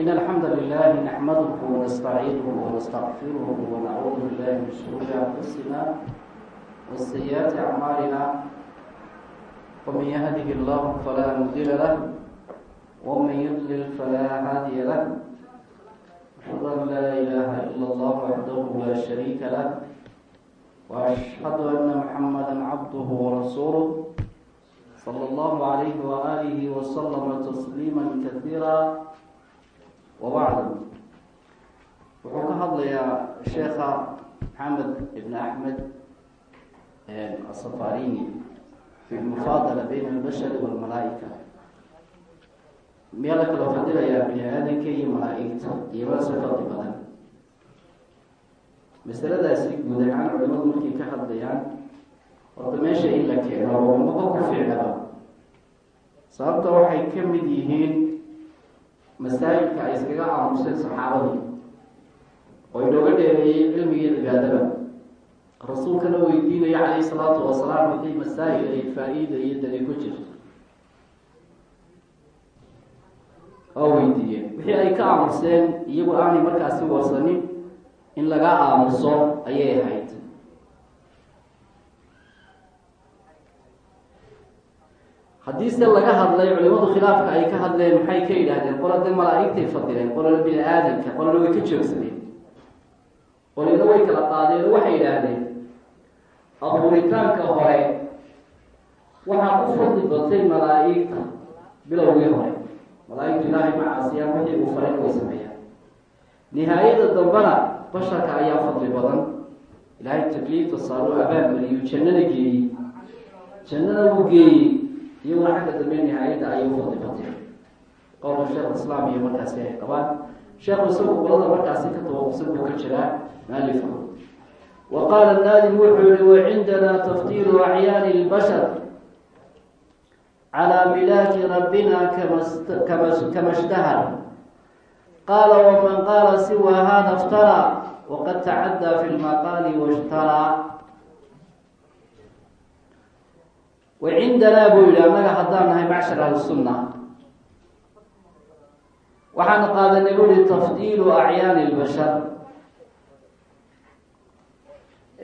إن الحمد لله نحمده ونستعينه ونستغفره ونعوذ بالله من شرور أنفسنا وسيئات أعمالنا ومن يهده الله فلا مضل له ومن يضلل فلا هادي له أشهد أن لا إله إلا الله وحده لا شريك له وأشهد أن محمدا عبده ورسوله صلى الله عليه وآله وسلم تسليما كثيرا wabacdu wuxuu ka hadlayaa sheekha maxamed ibn axmed asafarini fi lmufaadala bayna albashari walmalaaika miyaa la kala fadilayaa bini aadanka iyo malaa-igta iyo base fadli badan masaladaasi guud ahaan culimadu markay ka hadlayaan horta meesha in la keeno oo ku fiicnaba sababta waxay ka mid yihiin masaajidka ay iskaga aamuseen saxaabadii. Oo inooga dheereeyey cilmiga cibaadada. Rasuulkana weydiinaya calayhi salaatu wasalaam wixii masaa'il ay faa-iida iyo dali ku jirto. Oo weydiiyeen. Wixii ay ka aamuseen iyagu aanay markaasi warsanin in laga aamuso ayay ahayd haddiise laga hadlay culimadu khilaafka ay ka hadleen maxay ka yidhaahdeen? Qolade malaa-igtay fadileen qolana bini aadanka qolana way ka joogsadeen qolina way kala qaadeen waxay yidhaahdeen. Abuuritaanka hore waxaa ku fadli batay malaa-igta bilowgii hore. Malaa-igtu ilaahay macaasiya wixii uu faray way sameeyaan. Nihaayada dambena basharka ayaa fadli badan. Ilaahay takliifta saaruu abaanmariyuu jannada geeyey. Jannada uu geeyey iyaguna xagga dambe nihaayadda ayay u fadli batay qowlka sheekh islaam iyo markaasi ay qabaan. Sheekhu isagu qolada markaasi ka tawaqusan buu ka jiraa maalifku wa qaala naadim wuxuu yihi wacindana taftiilu acyaani lbashar calaa milaaki rabbina kama shtahar qaala waman qaala siwa hada iftaraa waqad tacaddaa fi lmaqaali washtaraa wacindanaa buu yihi annaga haddaan nahay macshar ahlusunna waxaan qaadanay bu yihi tafdiilu acyaani lbashar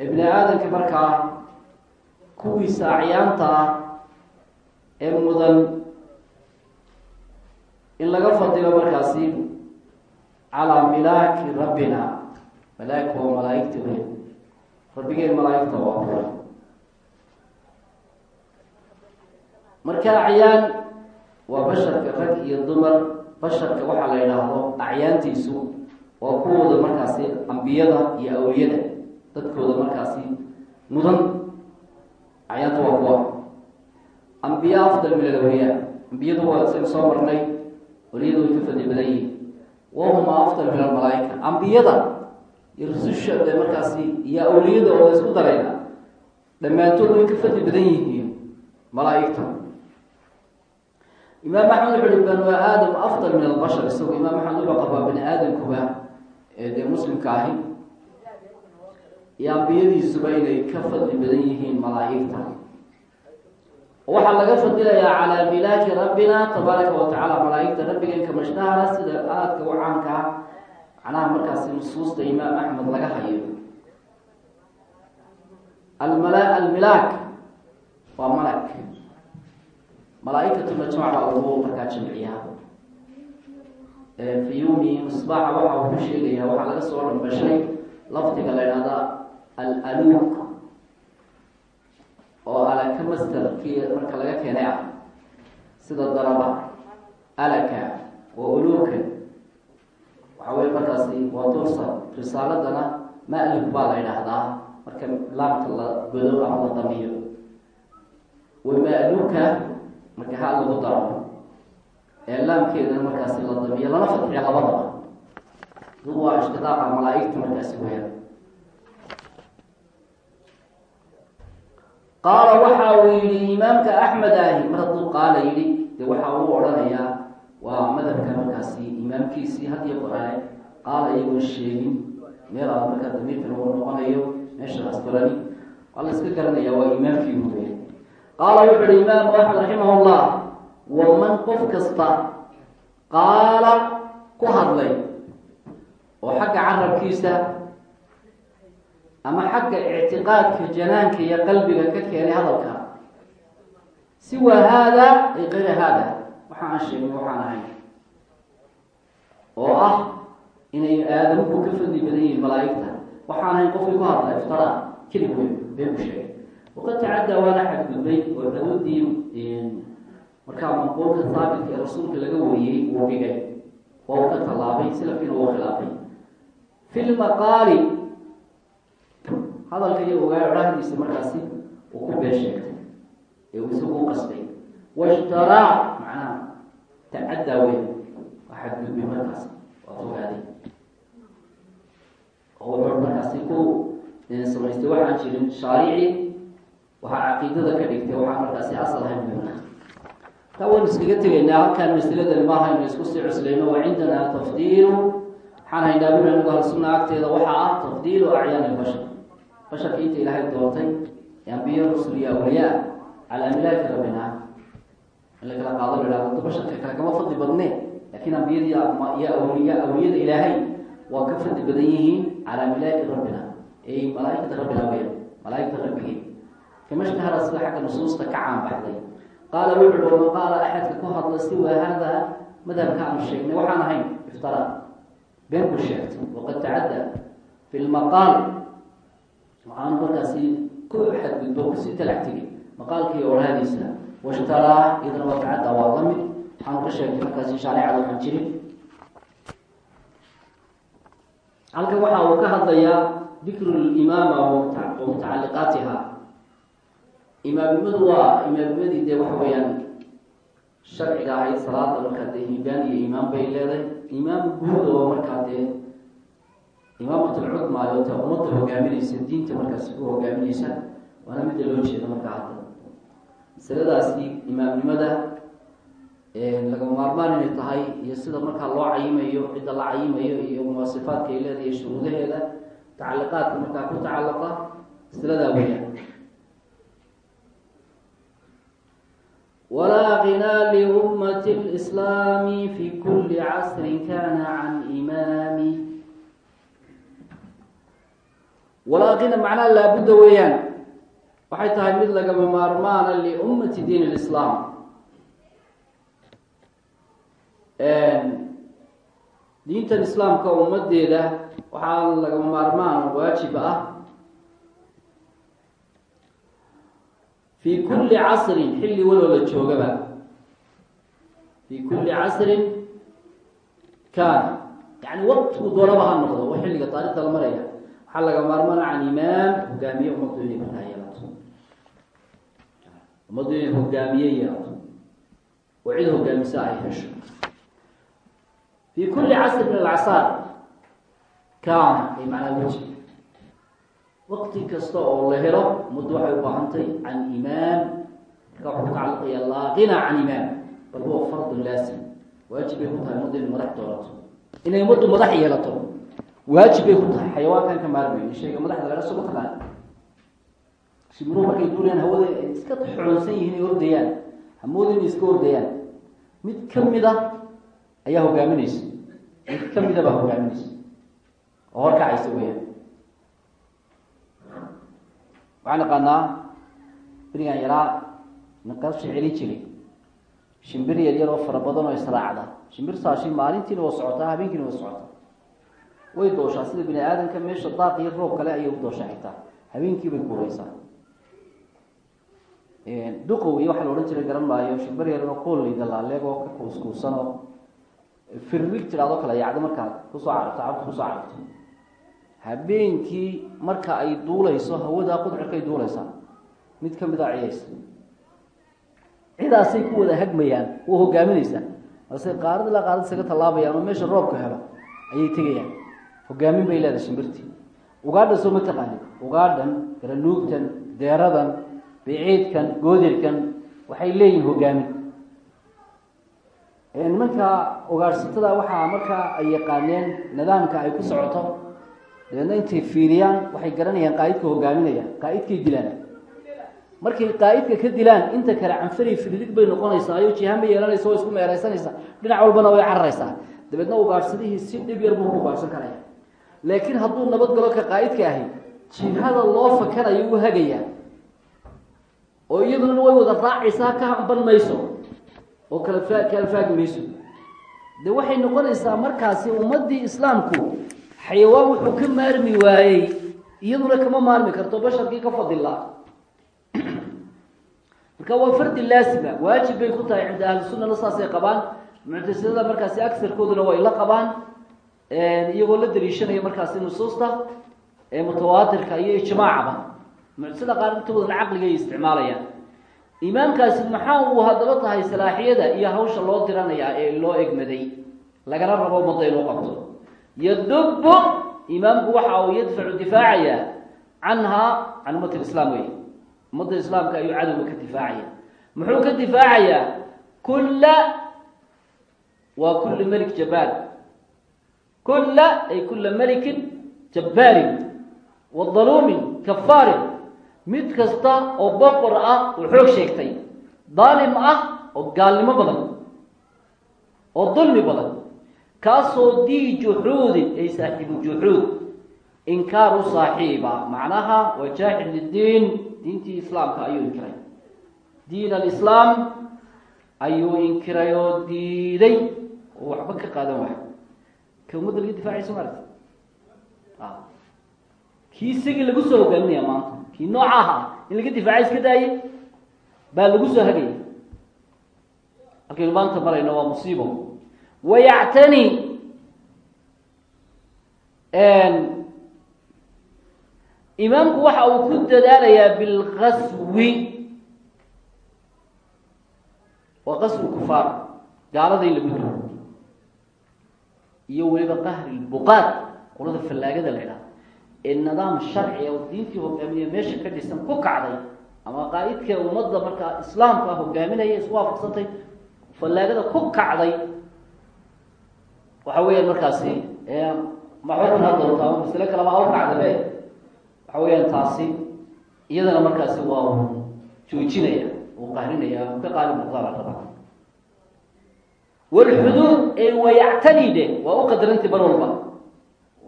ibni aadanka markaa kuwiisa acyaanta ah ee mudan in laga fadilo markaasi calaa milaaki rabbina malaaika waa malaaigta wey rabbigeen malaaigta waa bura marka acyaan waa basharka rag iyo dumar. Basharka waxaa la yidhaahdo acyaantiisu waa kuwooda markaasi ambiyada iyo awliyada dadkooda markaasi mudan. Acyaanta waa kuwa. Ambiya afdal min alawliyaa ambiyadu waa saynu soo marnay waliyadu way ka fadli badan yihiin wahuma afdal min almalaaika. Ambiyada iyo rususha de markaasi iyo awliyada oo isku darayna dhammaantood way ka fadli badan yihiin malaaigta imaam axmed wuxu uhi banu aadam afdal min albashar. Isagu imaam axmed wuxuu qabaa bani aadamkuba ee dee muslimka ahi. Iyo ambiyadiisuba inay ka fadli badan yihiin malaa-igta. Waxaa laga fadilayaa calaa milaaki rabbina tabaaraka wa tacaala malaa-igta rabbigeen kamashtahara sida aadka u caanka ah. Macnaha markaasi nusuusta imaam axmed laga hayo. Almala almilaak. Waa malak malaa-ikatuna jamac baa lagu markaa jamciyaa fiyumi misbaaxa waxa uu ku sheegaya waxaa laga soo dhambashay lafdiga la ydhahda al-aluuk oo alaka mastarkii marka laga keenay ah sida daraba alaka waa uluuka waxa weye markaasi waa dursa risaaladana maalif baa la ydhaahdaa marka laamka la godo ama la damiyo. Wamaaluka marka ha lagu daro ee laamkeedana markaasi la damiyo lana fadxiya labadaba du waa ishtidaaqa malaa-igta markaasi weya qaala waxa uu yihi imaamka axmed ahi mar hadduu qaala yidhi de waxa uu odhanayaa waa madhabka markaasi imaamkiisii hadiyo qoraaye qaala iyagoon sheegin meel markaa damiirkan uu noqonayo meesha asturani waa la iska garanaya waa imaamkii huwe qaala wuxu uhi imaamu axmed raximah llah waman qof kasta qaala ku hadlay oo xagga carabkiisa ama xagga ictiqaadka janaanka iyo qalbiga ka keenay hadalka siwa haada ay haada waxa aan waxaan ahayn oo ah inay aadamuku ka fadli badan yihiin malaaigta waxaan ahayn qofkii ku hadla iftara kelib weyn been sheegay waqad tacaddaa waana xadgudbay oo awoodii markaa manquulka haabitka ee rasuulka laga wariyey uu dhigay waa uu ka tallaabay silafkiina uu khilaafay fi lmaqaali hadalka iyo ogaadhahdiisa markaasi uu ku been sheegtay ee uu isagu u qasday washtaraa macnaha tacaddaa weyn waa xadgudbay markaas waa fogaaday oo wuxuu markaasi ku samaystay waxaan jirin shaarici waxaa caqiidada ka dhigtay waxaa markaasi asal ahayn muna taa waynu iskaga tegaynaa halkaan masladani maaha inu isku sii cuslayno wa cindanaa tafdiilu waxaan haynaa buri anigu halsunna agteeda waxaa ah tafdiilu acyaani bashar basharka inta ilaahay doortay ambiya rusul iyo awliyaa calaa milaaki rabbina in la kala qaado la hahdo basharka kale kama fadli badne laakiin ambiyada iyo awliya awliyada ilaahay waa ka fadli badan yihiin calaa milaaki rabbina ay malaaikata rabbina weya malaaigta rabbigii kama ishtahara sida xagga nusuusta ka caan baxday qaala wuxu uhi man qaala axadka ku hadla siwa hada madhabka aanu sheegnay waxaan ahayn iftara been ku sheegtay waqad tacadda fi lmaqaal waxaanu markaasi ku xadgudbo ku sii talax tegay maqaalkii orhaadiisa washtaraa iyadana waa tacadda waa la mid ka sheegtay markaasi shaaricada waxaan jirin halkan waxa uu ka hadlayaa dikru limaama wa mutacaliqaatiha imaamnimadu waa imaamnimadii dee waxa weeyaan sharciga ahayd salaada markaa dee hibaan iyo imaam bay leedahay. Imaam guud oo markaa dee imaamatulcudmaayo ta ummadda hogaaminaysa diinta markaasi ku hogaaminaysa. Waana midda loo jeeda markaa hadda. Masaladaasi imaamnimada lagama maarmaan inay tahay iyo sida markaa loo cayimayo cidda la cayimayo iyo muwasifaadka ay leedahay shuruudaheeda tacaliqaadka markaa ku tacalaqa masaladaa weeyaan walaa kinaa liummati lislaami fi kuli casrin kana can imaami walaa kina macnaha laabudda weeyaan waxay tahay mid lagama maarmaana liummati diin lislaam diintan islaamka ummadeeda waxaa lagama maarmaan waajib ah fi kuli casrin xilli waloo la joogaba. Fi kuli casrin kaana yani waqtigu doonaba ha noqdo wa xilliga taarikhda la maraya. Waxaa laga maarmaan can imaam hogaamiye ummaddu inay markaa yeelato ummaddu inay hogaamiye yeelato oo cid hogaamisa ay hesho. Fi kuli casr min alacsaar kaana ay macnaa weji waqti kasta oo la helo ummaddu waxay u baahantay can imaam marka waxuu kutacalaqaya laa gina can imaam bal huwa fardun laasim. Waajib bay ku tahay ummaddu inay madax doonato inay ummaddu madax yeelato. Waajib bay ku tahay. Xayawaankan ka maarmayn shayga madaxda laga sugo taqaan shimiruhu markay duulayaan hawada iska xoonsan yihiin ay ordayaan hamooda inay iska ordayaan mid ka mid a ayaa hogaaminaysa. Mid kamida baa hogaaminaysa. Oo horkacaysa weyaan waxaan naqaanaa berigan yaraa naqashi celin jiray. Shimbir yar yar oo fara badan oo israacda. Shimbirtaashi maalintiina waa socotaa habeenkiina waa socotaa way dooshaa sida bini aadamka meesha daaq iyo roob kale ayay u dooshaa xitaa. Habeenkii bay guureysaa duqow iyo waxa la odhan jiray garan maayo. Shimbir yar oo qooleyda laaleeg oo ka kuuskuusan oo firrig tiraadoo kale yacdo markaad ku soo carabto cabta ku soo carabto habeenkii marka ay duuleyso hawadaa qudcirkay duuleysaa mid ka mid a ciyaysa cidaasay ku wada hagmayaan waa hogaaminaysaa balse qaarad ilaa qaarad isaga tallaabayaan oo meesha roobka helo ayay tegayaan. Hogaamin bay leedahay shimbirtii. Ugaadhan soo ma taqaanin ugaadhan garanuugtan deeradan biciidkan goodirkan waxay leeyihiin hogaamin nimanka ugaadhsatada waxaa markaa ay yaqaaneen nidaamka ay ku socoto dabeedna intay fiiriyaan waxay garanayaan qaaidka hogaaminaya qaaidkay dilaan. Markay qaaidka ka dilaan inta kale canfari firdig bay noqonaysaa ayo jihaan bay yeelanaysa oo isku meereysanaysaa dhinac walbana way cararaysaa. Dabeedna ugaadhsadihii si dhib yar buu ugaadhsan karaya laakiin hadduu nabadgalo ka qaa'idka ahi jihada loo fakanayo u hagayaa. Oo iyaduna way wada raacaysaa ka hamban mayso oo kala fa kala faagi mayso. De waxay noqonaysaa markaasi ummaddii islaamku xayawaan wuxuu ka maarmi waayey iyaduna kama maarmi karto basharkii ka fadila. Marka waa fardi laasima waajib bay ku tahay cinda ahlisunana saasay qabaan. Muctasilada markaasi agarkooduna way la qabaan iyagoo la daliishanaya markaasi nusuusta mutawaatirka iyo ijmaacaba. Muctasida qaar intoodan caqligay isticmaalayaan. Imaamkaasi maxaa uu haddaba tahay salaaxiyada iyo hawsha loo diranayaa ee loo egmaday? Lagana rabo ummadda inuu qabto yadubu imaamku waxa uu yadfacu difaacaya canhaa can ummati lislaam wey ummadda islaamka ayuu cadowga ka difaacaya muxuu ka difaacayaa kulla waa kulli melik jabbaar kulla ay kulla melikin jabbaarin wa daluumin kafaarin mid kasta oo boqor ah oo xoog sheegtay daalim ah oo gaalnimo badan oo dulmi badan kaasoo dii juxuudin ay saaxiibu juxuud inkaaru saaxiiba macnaha waa jaaxid lidiin diintii islaamka ayuu inkiray. Diin alislaam ayuu inkiray oo diiday oo waxba ka qaadan waayo ka ummadda laga difaacayso maarta kii isagii lagu soo hogaaminaya maanta kii nooca ahaa in laga difaaca iska daaye baa lagu soo hagaya halkaynu maanta marayno waa musiibo wayactani imaamku waxa uu ku dadaalayaa bilqaswi waa qaswi kufaar gaalada in lagu dilo iyo weliba qahri lbuqaad qolada fallaagada la idhaha ee nidaam sharciga oo diintii hogaamiya meesha ka dhisan ku kacday ama qaa'idka ummadda markaa islaamka hogaaminaya isku waafaqsantay fallaagada ku kacday waxa weeyaan markaasi ma xukun ha ama masale kaleba ha waxa weeyaan taasi iyadana markaasi waa uu joojinaya uu qahrinaya ka qaali muqdaara raba walxuduud ee wayactanide waa u qadarantay mar walba.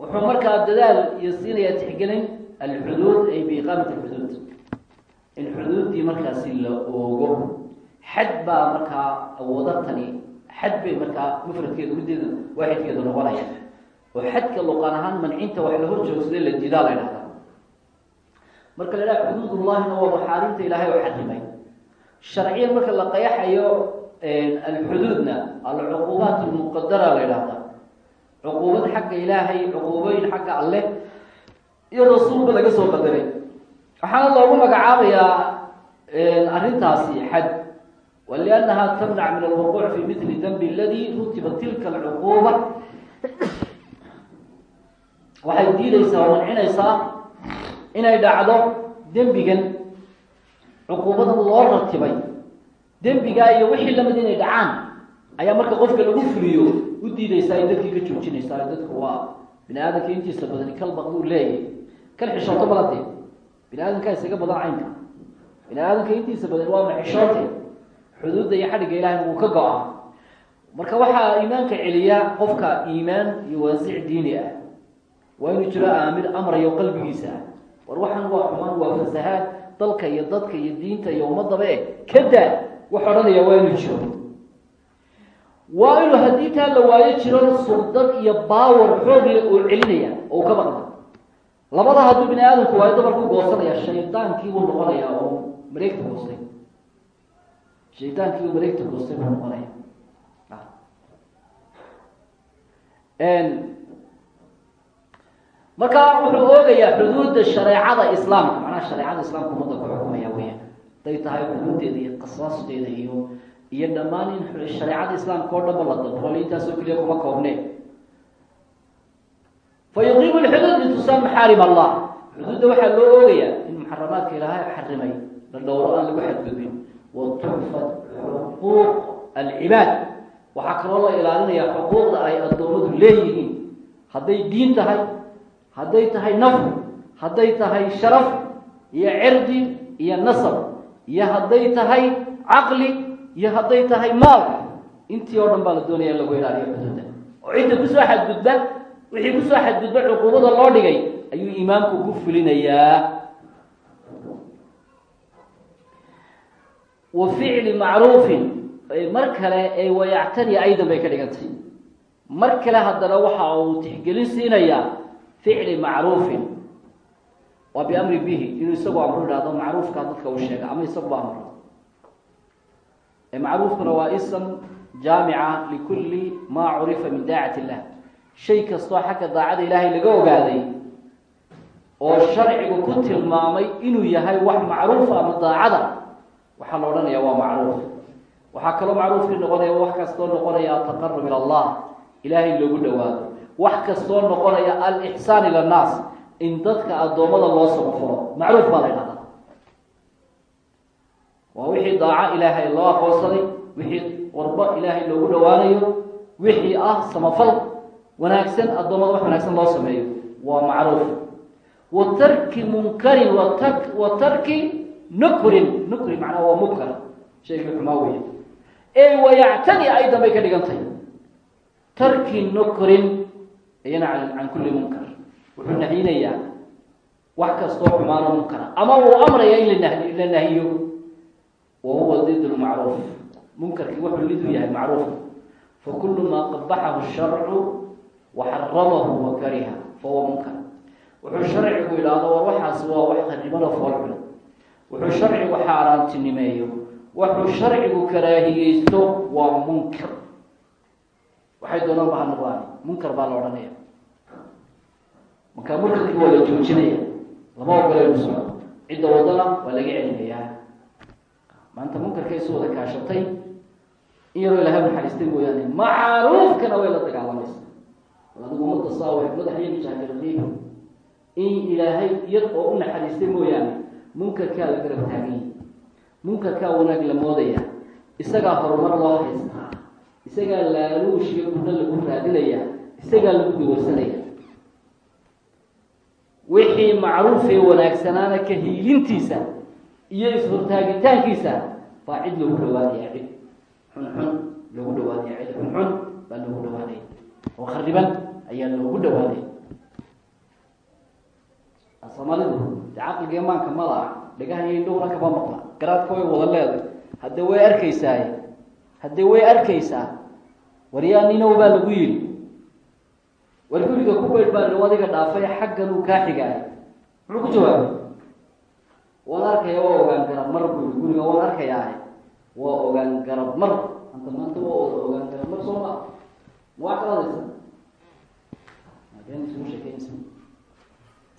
Wuxuu markaa dadaal iyo siinayaa tixgelin alxuduud ay biiqaamati alxuduud in xuduuddii markaasi la oogo xad baa markaa awoodatani xad bay markaa mufradkeedu mideeda waaxidkeedu noqonaya oo xadka luqaan ahaan mancinta wax la hor joogsaday la diidaa la ydhahdaa marka la idhaha xuduudullahina waa maxaarimta ilaahay oo xarimay sharciyan marka la qayaxayo alxuduudna alcuquubaat almuqadara la ydhahdaa cuquubad xagga ilaahay cuquubooyin xagga alleh iyo rasuulba laga soo qadaray waxaana loogu magacaabayaa arrintaasi xad waliannaha tamnac min alwuquuc fi mili danbi aladi rutiba tilka alcuquuba waxay diideysaa oo mancinaysaa inay dhacdo dembigan cuquubada loo ratibay dembigaa iyo wixii la mid inay dhacaan ayaa marka qofka lagu fuliyo u diideysaa ay dadkii ka joojinaysaa dadku waa bini aadamka intiisa badani kal baqduu leeyahy kan xishooto balade bini aadamkaa isaga badan caynka bini aadamka intiisa badan waa maxishoote xuduudda iyo xadhigga ilahayna wuu ka go-a marka waxaa iimaanka celiya qofka iimaan iyo waasic diini ah. Waa inuu jiro aamir amrayo qalbigiisa. Ah war waxaan waa xumaan waa fasahaad dalka iyo dadka iyo diinta iyo ummadaba e kada wax odhanaya waa inuu jiro. Waa inuu haddii taa la waayo jiro suldad iyo baawar xoog leh oo celinaya oo ka baqda labada hadduu bini aadamku waayo dabarku goosanaya shaydaankiibuu noqonaya oo mareegta goostay shaydaankiibuu mareegta goostay buu noqonaya marka wuxuu oogayaa xuduudda shareecada islaamka. Macnaha shareecada islaamka ummadda ku xukumaya weya haday tahay xuduuddeeda iyo qasaasteeda iyo iyo dhammaan in shareecada islaamka oo dhanba la dabqol intaasoo keliya kuma koobne. Fa yuqiimu lxuduud litusaan maxaarim allah. Xuduudda waxaa loo oogayaa in muxaramaadka ilaahay xarimay la dhowro aan lagu xadgudbin wa tuxfad xuquuq alcibaad waxaa kaloo la ilaalinaya xuquuqda ay addoommadu leeyihiin. hadday diin tahay hadday tahay naf hadday tahay sharaf iyo cirdi iyo nasab iyo hadday tahay caqli iyo hadday tahay maal. intii oo dhan baa la doonaya lagu ilaaliyo xuduudda. oo cidda ku soo xadgudba wixii ku soo xadgudba cuquubada loo dhigay ayuu imaamku ku fulinayaa wa ficli macruufin mar kale ee wayactani aydan bay ka dhigantay. Mar kale haddana waxa uu tixgelin siinayaa ficli macruufin. Waa biamri bihi inuu isagoo amru idhahdo macruufkaa dadka uu sheega ama isaguba amro macruufkuna waa ism jaamica likulli maa curifa min daacati illah. Shay kastoo xagga daacada ilaahay laga ogaaday oo sharcigu ku tilmaamay inuu yahay wax macruufa ama daacada waxaa la odhanaya waa macruuf. Waxaa kaloo macruufkii noqonaya wax kastoo noqonaya ataqarub ila allah ilaahay loogu dhawaado wax kastoo noqonaya alixsaan ila annaas in dadka addoommada loo samafalo macruuf baa la ydhahdaa waa wixii daaco ilaahay loo aqoonsaday wixii qurbo ilaahay loogu dhawaanayo wixii ah samafal wanaagsan addoommada wax wanaagsan loo sameeyo. Waa macruuf. Wa tarki munkarin wa tarki nukrin nukri macnaa waa munkar shaygii xumaa weya ee wayactani aydan bay ka dhigantay tarki nukrin iyana can kulli munkar wuxuu nahinayaa wax kastoo xumaano munkara ama uu amraya in la la nahiyo wa huwa did lmacruuf munkarkii wuxuu lid u yahay macruuf fakulu maa qabaxahu sharcu waxaramahu wa kariha fahuwa munkar wuxuu sharcigu idhaahdo war waxaas waa wax qaribano foolxun wuxuu sharcigu xaaraantinimeeyo. Wuxuu sharcigu karaahiyeysto waa munkar. Waxay doonaan ba ha noqdaan munkar baa la odhanaya. Marka munkarkii waa la joojinaya lama ogola inu socdo cidda wadana waa laga celinayaa. Maanta munkarka isu wada kaashatay in yaroo ilahay naxariistay mooyaane macruufkana way la dagaalamaysa adigu umada saawe madaxiyo mijaahirqiib in ilaahay iyad oo u naxariistay mooyaane munkarkaa la garab taaganya munkarkaa wanaag la moodaya. Isagaa horumar loo haystaa. Isagaa laaluush iyo gudho lagu raadinaya. Isagaa lagu dawarsanaya wixii macruufee wanaagsanaana ka hiilintiisa iyo is-hortaagitaankiisa baa cid lagu dhawaanaya cid. Xunxun lagu dhawaanaya cid. Xunxun baa lagu dhawaanaya oo khariban ayaa loogu dhawaanaya soomaalidu de caqliga imaanka mala dhagaha dhowna kama maqla. Garaadka way wada leeday. Haddee way arkaysaaye haddee way arkaysaa waryaa ninow baa lagu yidhi. War guriga ku baydh baa dhow adiga dhaafay xaggan uu kaa xigaay muxuu ku jawaabay? Waan arkaya waa ogaan garab mar bui guriga waan arkayaa waa ogaan garab mar. Anta maanta waa ogaan garab mar soo maa waa isugu sheekeysa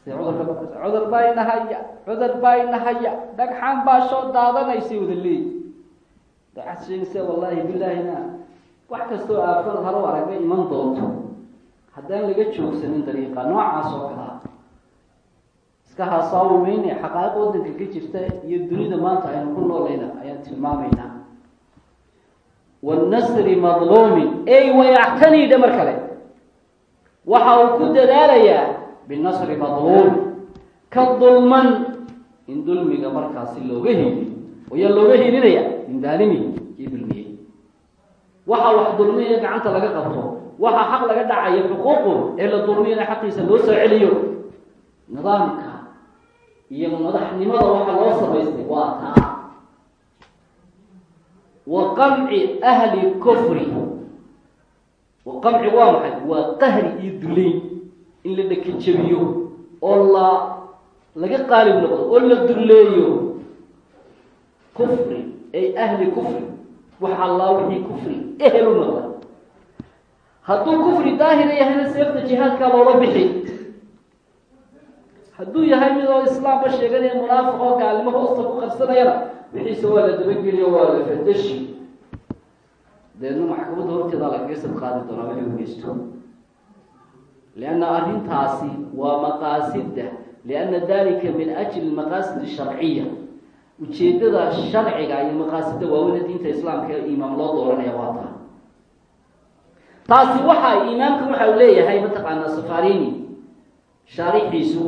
sida cudurka cudur baa inahaya cudur baa inahaya dhagxaan baa soo daadanaysay wada leey daxad sheegaysa wallahi bilaahina wax kastoo aafad halo aragga iman doonto. Haddaan laga joogsanin dariiqa noocaas oo kalaa iska haasaawimayne xaqaaiq wadanka ka jirta iyo dunida maanta aynu ku noolayna ayaan tilmaamaynaa. Wanasri madluumin ey wayactaniidha mar kale waxa uu ku dadaalayaa binasri madluum ka dulman in dulmiga markaasi looga heliyo oyaa looga helinaya min daalimi kii dulmiyey. Waxa wax dulmiya gacanta laga qabto waxa xaq laga dhacayo xuquuqu ee la dulmiyana xaqiisa loo soo celiyo. Nidaamka iyo madaxnimada waxa loo samaystay waa taa. Wa qamci ahli kufri. Wa qamci waa maxay? Waa qahri iyo duleyn in la dhekajabiyo oo la laga qaalib noqdo oo la duleeyo kufri ay ahli kufri waxa allaa wixii kufri ehel u noqda. Hadduu kufri daahira yahayna seefta jihaadkaa loola bixi hadduu yahay mid oo islaamba sheeganaya munaafiq oo gaalnimo hoosta ku qabsanayana wixiise waa la dabageliyo waa la fadashi deedna maxkamadda horteeda lagaga sad qaadi doonaa wixii u geysto lianna arrintaasi waa maqaasidda lianna dalika min ajli maqaasid sharciya ujeedada sharciga iyo maqaasidda waaweyna diinta islaamka ee imaam loo dooranaya waa taa taasi waxa imaamka waxa uu leeyahay mataqaanaa safarini shaarixiisu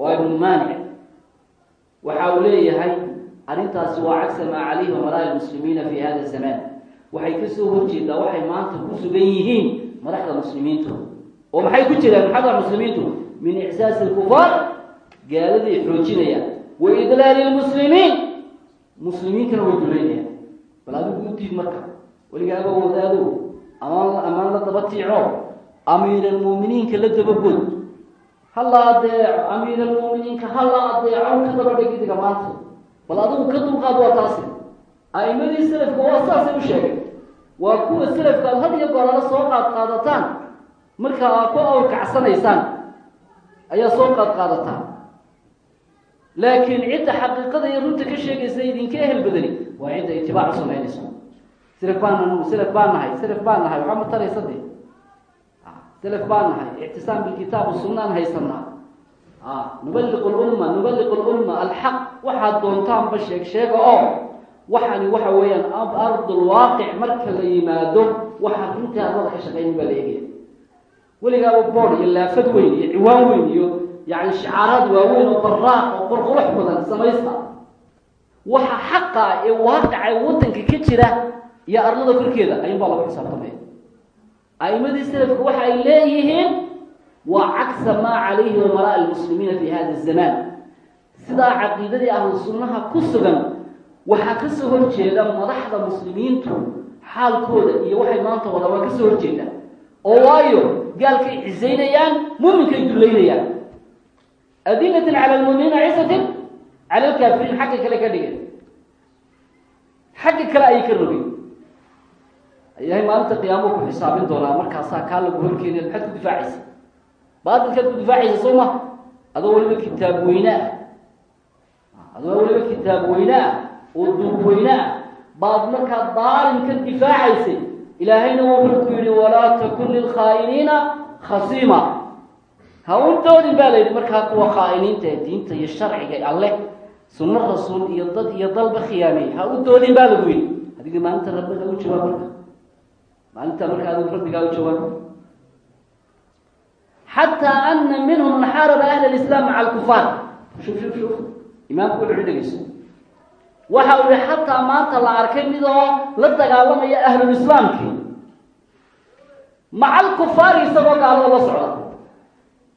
waa ibnu maanic waxa uu leeyahay arrintaasi waa cagsa maa calayhi wamalaai lmuslimiina fi hada zamaan waxay ka soo horjeedaa waxay maanta ku sugan yihiin madaxda muslimiintu oo maxay ku jiraan madaxda muslimiintu? Min icsaasi lkufaar gaaladay xoojinayaan wa idlaali lmuslimiin muslimiintana way duleynayaan bal adigu utiid marka weligaaba wadaado amaan amaan la daba tiico amiiralmu'miniinka la dabagood hala adeeco amiiralmu'miniinka hala adeeco ka daba dhegidiga maanta. Bal adigu ka dulqaad waa taasi. A'imadii selafka waa saasay u sheegay. Waa kuwa selafka aad had iyo goor soo qaad marka aad ku awrkacsanaysaan ayaa soo qaad qaadataan laakiin cidda xaqiiqada iyo runta ka sheegaysa idinka ehel badani waa cidda itibaac u samaynayso selaf baan selaf baan nahay selaf baan nahay waxaa mataraysa de selaf baan nahay ictisaam bilkitaab sunnaan haysanaa. Nuballiqu lumma nuballiqu lumma alxaq waxaad doontaanba sheeg sheega oo waxani waxa weeyaan ardulwaaqic marka la yimaado waxaa runtii arlada ka shaqeynin baa la eegaya weligaaba boord iyo laafad weyn iyo ciwaan weyn iyo yani shicaaraad waaweyn oo baraaq oo qurqurux badan samaysta. Waxa xaqa ee waaqica wadanka ka jira iyo arlada korkeeda ayun baa lagu xisaabtamaya a'imadii selafka waxa ay leeyihiin waa cagsa maa calayhi umaraa lmuslimiina fi hada zamaan sidaa caqiidadii ahlu sunnaha ku sugan waxaa ka soo horjeeda madaxda muslimiintu xaalkooda iyo waxay maanta wadaan waa ka soo horjeeda oo waayo gaalkay cisaynayaan muuminkay dullaynayaan adilatin cala lmuuminiina cisatin cala lkaafiriin xagga kale ka dhigay xagga kale ayay ka rogay ilahay maalinta qiyaamo ku xisaabin doonaa markaasaa kaa lagu horkeenaya maxaad ku difaacaysa? Baatilkaad ku difaacaysa soo ma? Adoo weliba kitaab weyne ah adoo weliba kitaab weyne ah oo duub weyne ah baad markaa daalim ka difaacaysay ilaahayna wuxuu ku yidhi walaa takun lilkhaa'iniina khasiima ha u doodin baa la yidhi markaa kuwa khaa'iniinta ee diinta iyo sharciga alleh sunno rasuul iyo dad iyo dalba khiyaamey ha u doodin baa lagu yidhi adigii maalinta rabbiga u jawaab marka maalinta marka adigu rabbigaa u jawaab xataa ana minhum man xaaraba ahla lislaam maca alkufaar shuf shuf shuf imaamku wuxuu dhegeyso waxa uu xataa maanta la arkay midoo la dagaalamaya ahlulislaamkii maca alkufaari isagoo gaalada la socda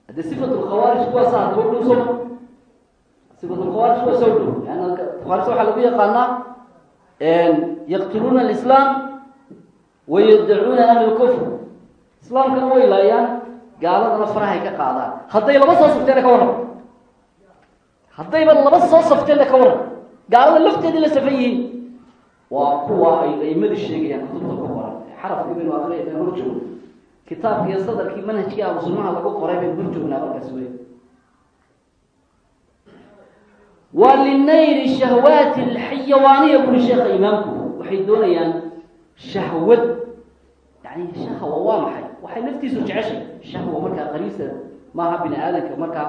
hadde sifat lkhawaarij kuwaasa hadaba dhow soo sifat lkhawaarij kuwa soo dhow leanna khawaarij waxaa lagu yaqaanaa yaqtuluuna alislaam wayadacuuna ahli lkufr islaamkana way laayaan gaaladana farahay ka qaadaan. Hadday laba soo safteena ka warran. Haddayba laba soo safteena ka warran gaalada lafteedii la safan yihiin. Waa kuwa ay aimadii sheegayaan kutubta ku qoran xarafkii baynu aqriya baynu hor joogno kitaabki iyo sadarkii manhajkii ahlu sunnaha lagu qoray baynu hor joognaa markaas wey wa linayri shahwaati alxayawaaniya buri sheekha imaamku. Waxay doonayaan shahwad. Yani shahwa waa maxay? Waxay naftiisu jeceshay shahwa markaa qariibsa maaha bini aadamka markaa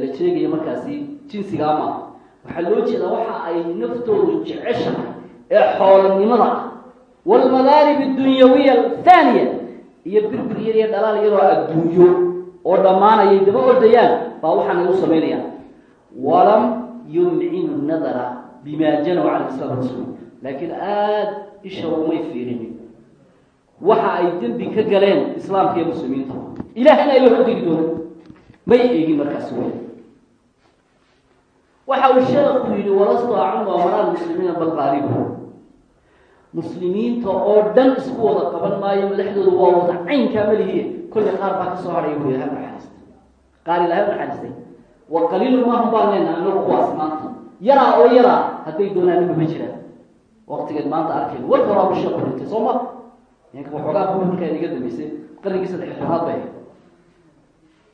la sheegaya markaasi jinsigaa maaha waxaa loo jeedaa waxa ay naftoodu jeceshahay ee xoolanimada ah waalmadaarib addunyawiya athaaniya iyo birbir yar iyo dhalaal iyadoo adduunyo oo dhammaanayay daba ordayaan baa waxaanay u samaynayaan walam yumcinu nadara bima janaw cala islaam rasuul. Laakiin aada isha umay fiirinin. Waxa ay dembi ka galeen islaamka iyo muslimiinta. Ilahna ay la hordegi doona. May eegin markaasi wey waxa uu sheekhu yidhi walastu acunu amaraal muslimiina bal qaaribu muslimiinta oo dhan isku wada qaban maayo madaxdooda waa wada caynkaa malihiye kollay qaar baa ka soo hadhaya bu ilahay naxariista qaar ilahay naxariistay. Wa qaliilu maahum baan leenaha anagu kuwaas maanta. Yaraa oo yaraa hadday doonaan ima ma jiraan. Waqtigeed maanta arkayno war horaabu sheekhu dhintay soo ma? Waxoogaa ku markaa inaga dambeysay. Qarnigii saddex tobnaad bay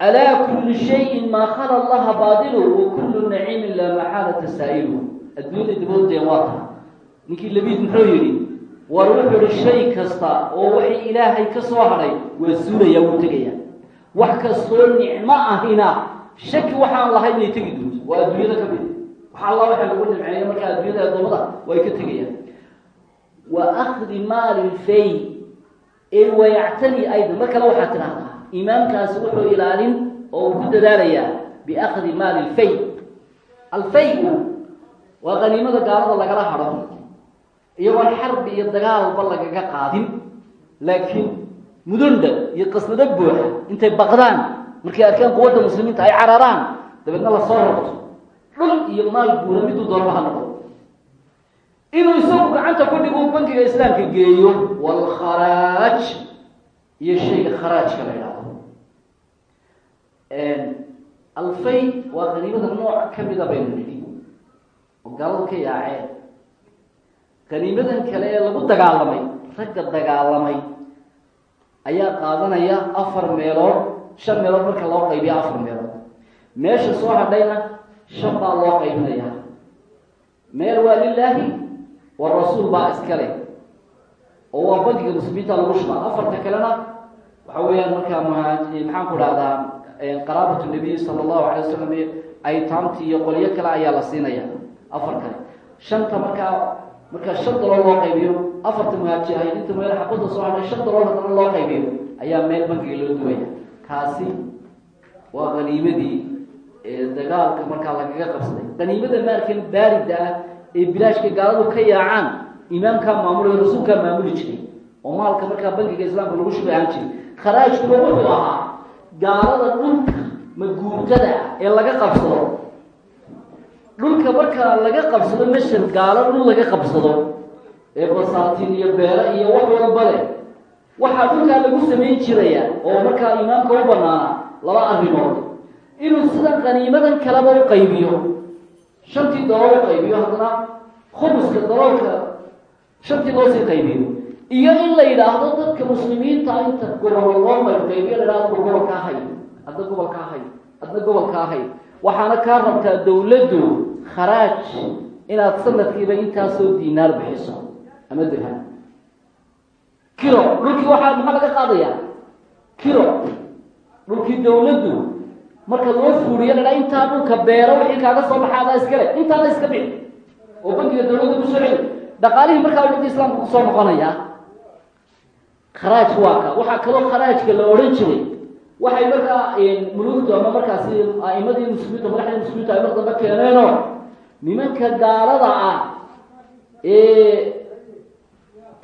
alaa kullu shayin maa khala allaha baadilu wa kullu naciimin laa maxaalata saa'ilu adduunyada daboodeen waa taha ninkii labiid muxuu yidhi war wuxuu ihi shay kasta oo waxay ilaahay ka soo hadhay waa suulaya wuu tegaya wax kastoo nicmo ahina shaki waxaan lahay inay tegi doonto. Waa adduunyada ka mid. Waxa alla waxa lagu nimceeya markaa adduunyada adoomada way ka tegayaan. Wa akdi maali lfay ee wayactani aydan. Mar kale waxaa tidhahdaa imaamkaasi wuxuu ilaalin oo uu ku dadaalayaa biakdi maali lfay alfaygu waa qaniimada gaalada lagala hadho iyagoon xarbi iyo dagaalba lagaga qaadin. Laakiin mudundha iyo qasnado buuxa intay baqdaan markay arkaan quwadda muslimiinta ay cararaan dabeedna la soo rabto dhul iyo maal buura miduu doonaba ha noqdo inuu isagu gacanta ku dhigu bankiga islaamka geeyo walkharaaj iyo shayga kharaajka la idhaahdo alfay waa qaniimada nooc kamida baynu nidhi. Oo gaaladu ka yaaceen qaniimadan kale ee lagu dagaalamay ragga dagaalamay ayaa qaadanaya afar meelood shan meelood marka loo qaybiya afar meelood. Meesha soo hadhayna shan baa loo qaybinaya. Meel waa lilaahi warasuul baa iskale oo waa bankiga muslimiinta lagu shubaa. Afarta kalena waxa weeyaan markaa mha maxaan ku dhahdaa qaraabatu nabiy sala allahu alay wasalam aytaamti iyo qolyo kale ayaa la siinaya. Afar kale. Shanta markaa markaa shan dalool loo qaybiyo afarta muhaajirahayn inta meel xabadda soo hadhay shan dalool haddana loo qaybiyo ayaa meel bankiga loo duwaya. Kaasi waa qaniimadii dagaalka markaa lagaga qabsaday. Qaniimada maalkan baarida ah ee bilaashka gaaladu ka yaacaan imaamkaa maamulay rasuulkaa maamuli jiray oo maalka markaa bankiga islaamka lagu shubay ahaan jiray kharaajkuna wuxuu ahaa gaalada dhulka maguurtada ah ee laga qabsado? Dhulka markaa laga qabsado mashan gaalo dhul laga qabsado ee basaatiin iyo beere iyo wax walba leh waxaa dhulkaa lagu samayn jiraya oo markaa imaamka u banaana laba arrimood. Inuu sida qaniimadan kaleba u qaybiyo shantii dalool u qaybiyo haddana khumuska daloolka shantii loo sii qaybiyo iyo in la yidhaahdo dadka muslimiinta inta gobol loo mayr qaybiyo la yidhahdo gobolkaa hay adna gobolkaa hay adna gobolkaa hay waxaana kaa rabtaa dawladdu kharaaj inaad sanadkiiba intaasoo diinaar bixiso ama dirham. Kilo dhulkii waxaa maxaa laga qaadayaa? Kilo. Dhulkii dawladdu marka loo fuuriyo la intaa dhulka beero wixii kaaga soo baxaadaa iskale intaana iska bixi. Oo bankiga dawladda ku soo celi. Dhaqaalihii markaa ummadda islaamka ku soo noqonaya kharaaj waa ka. Waxaa kaloo kharaajka la odhan jiray. Waxay markaa mulugtu ama markaasi aimadii muslimiinta madaxdii muslimiinta ay mar dambe keeneenoo nimanka gaalada ah ee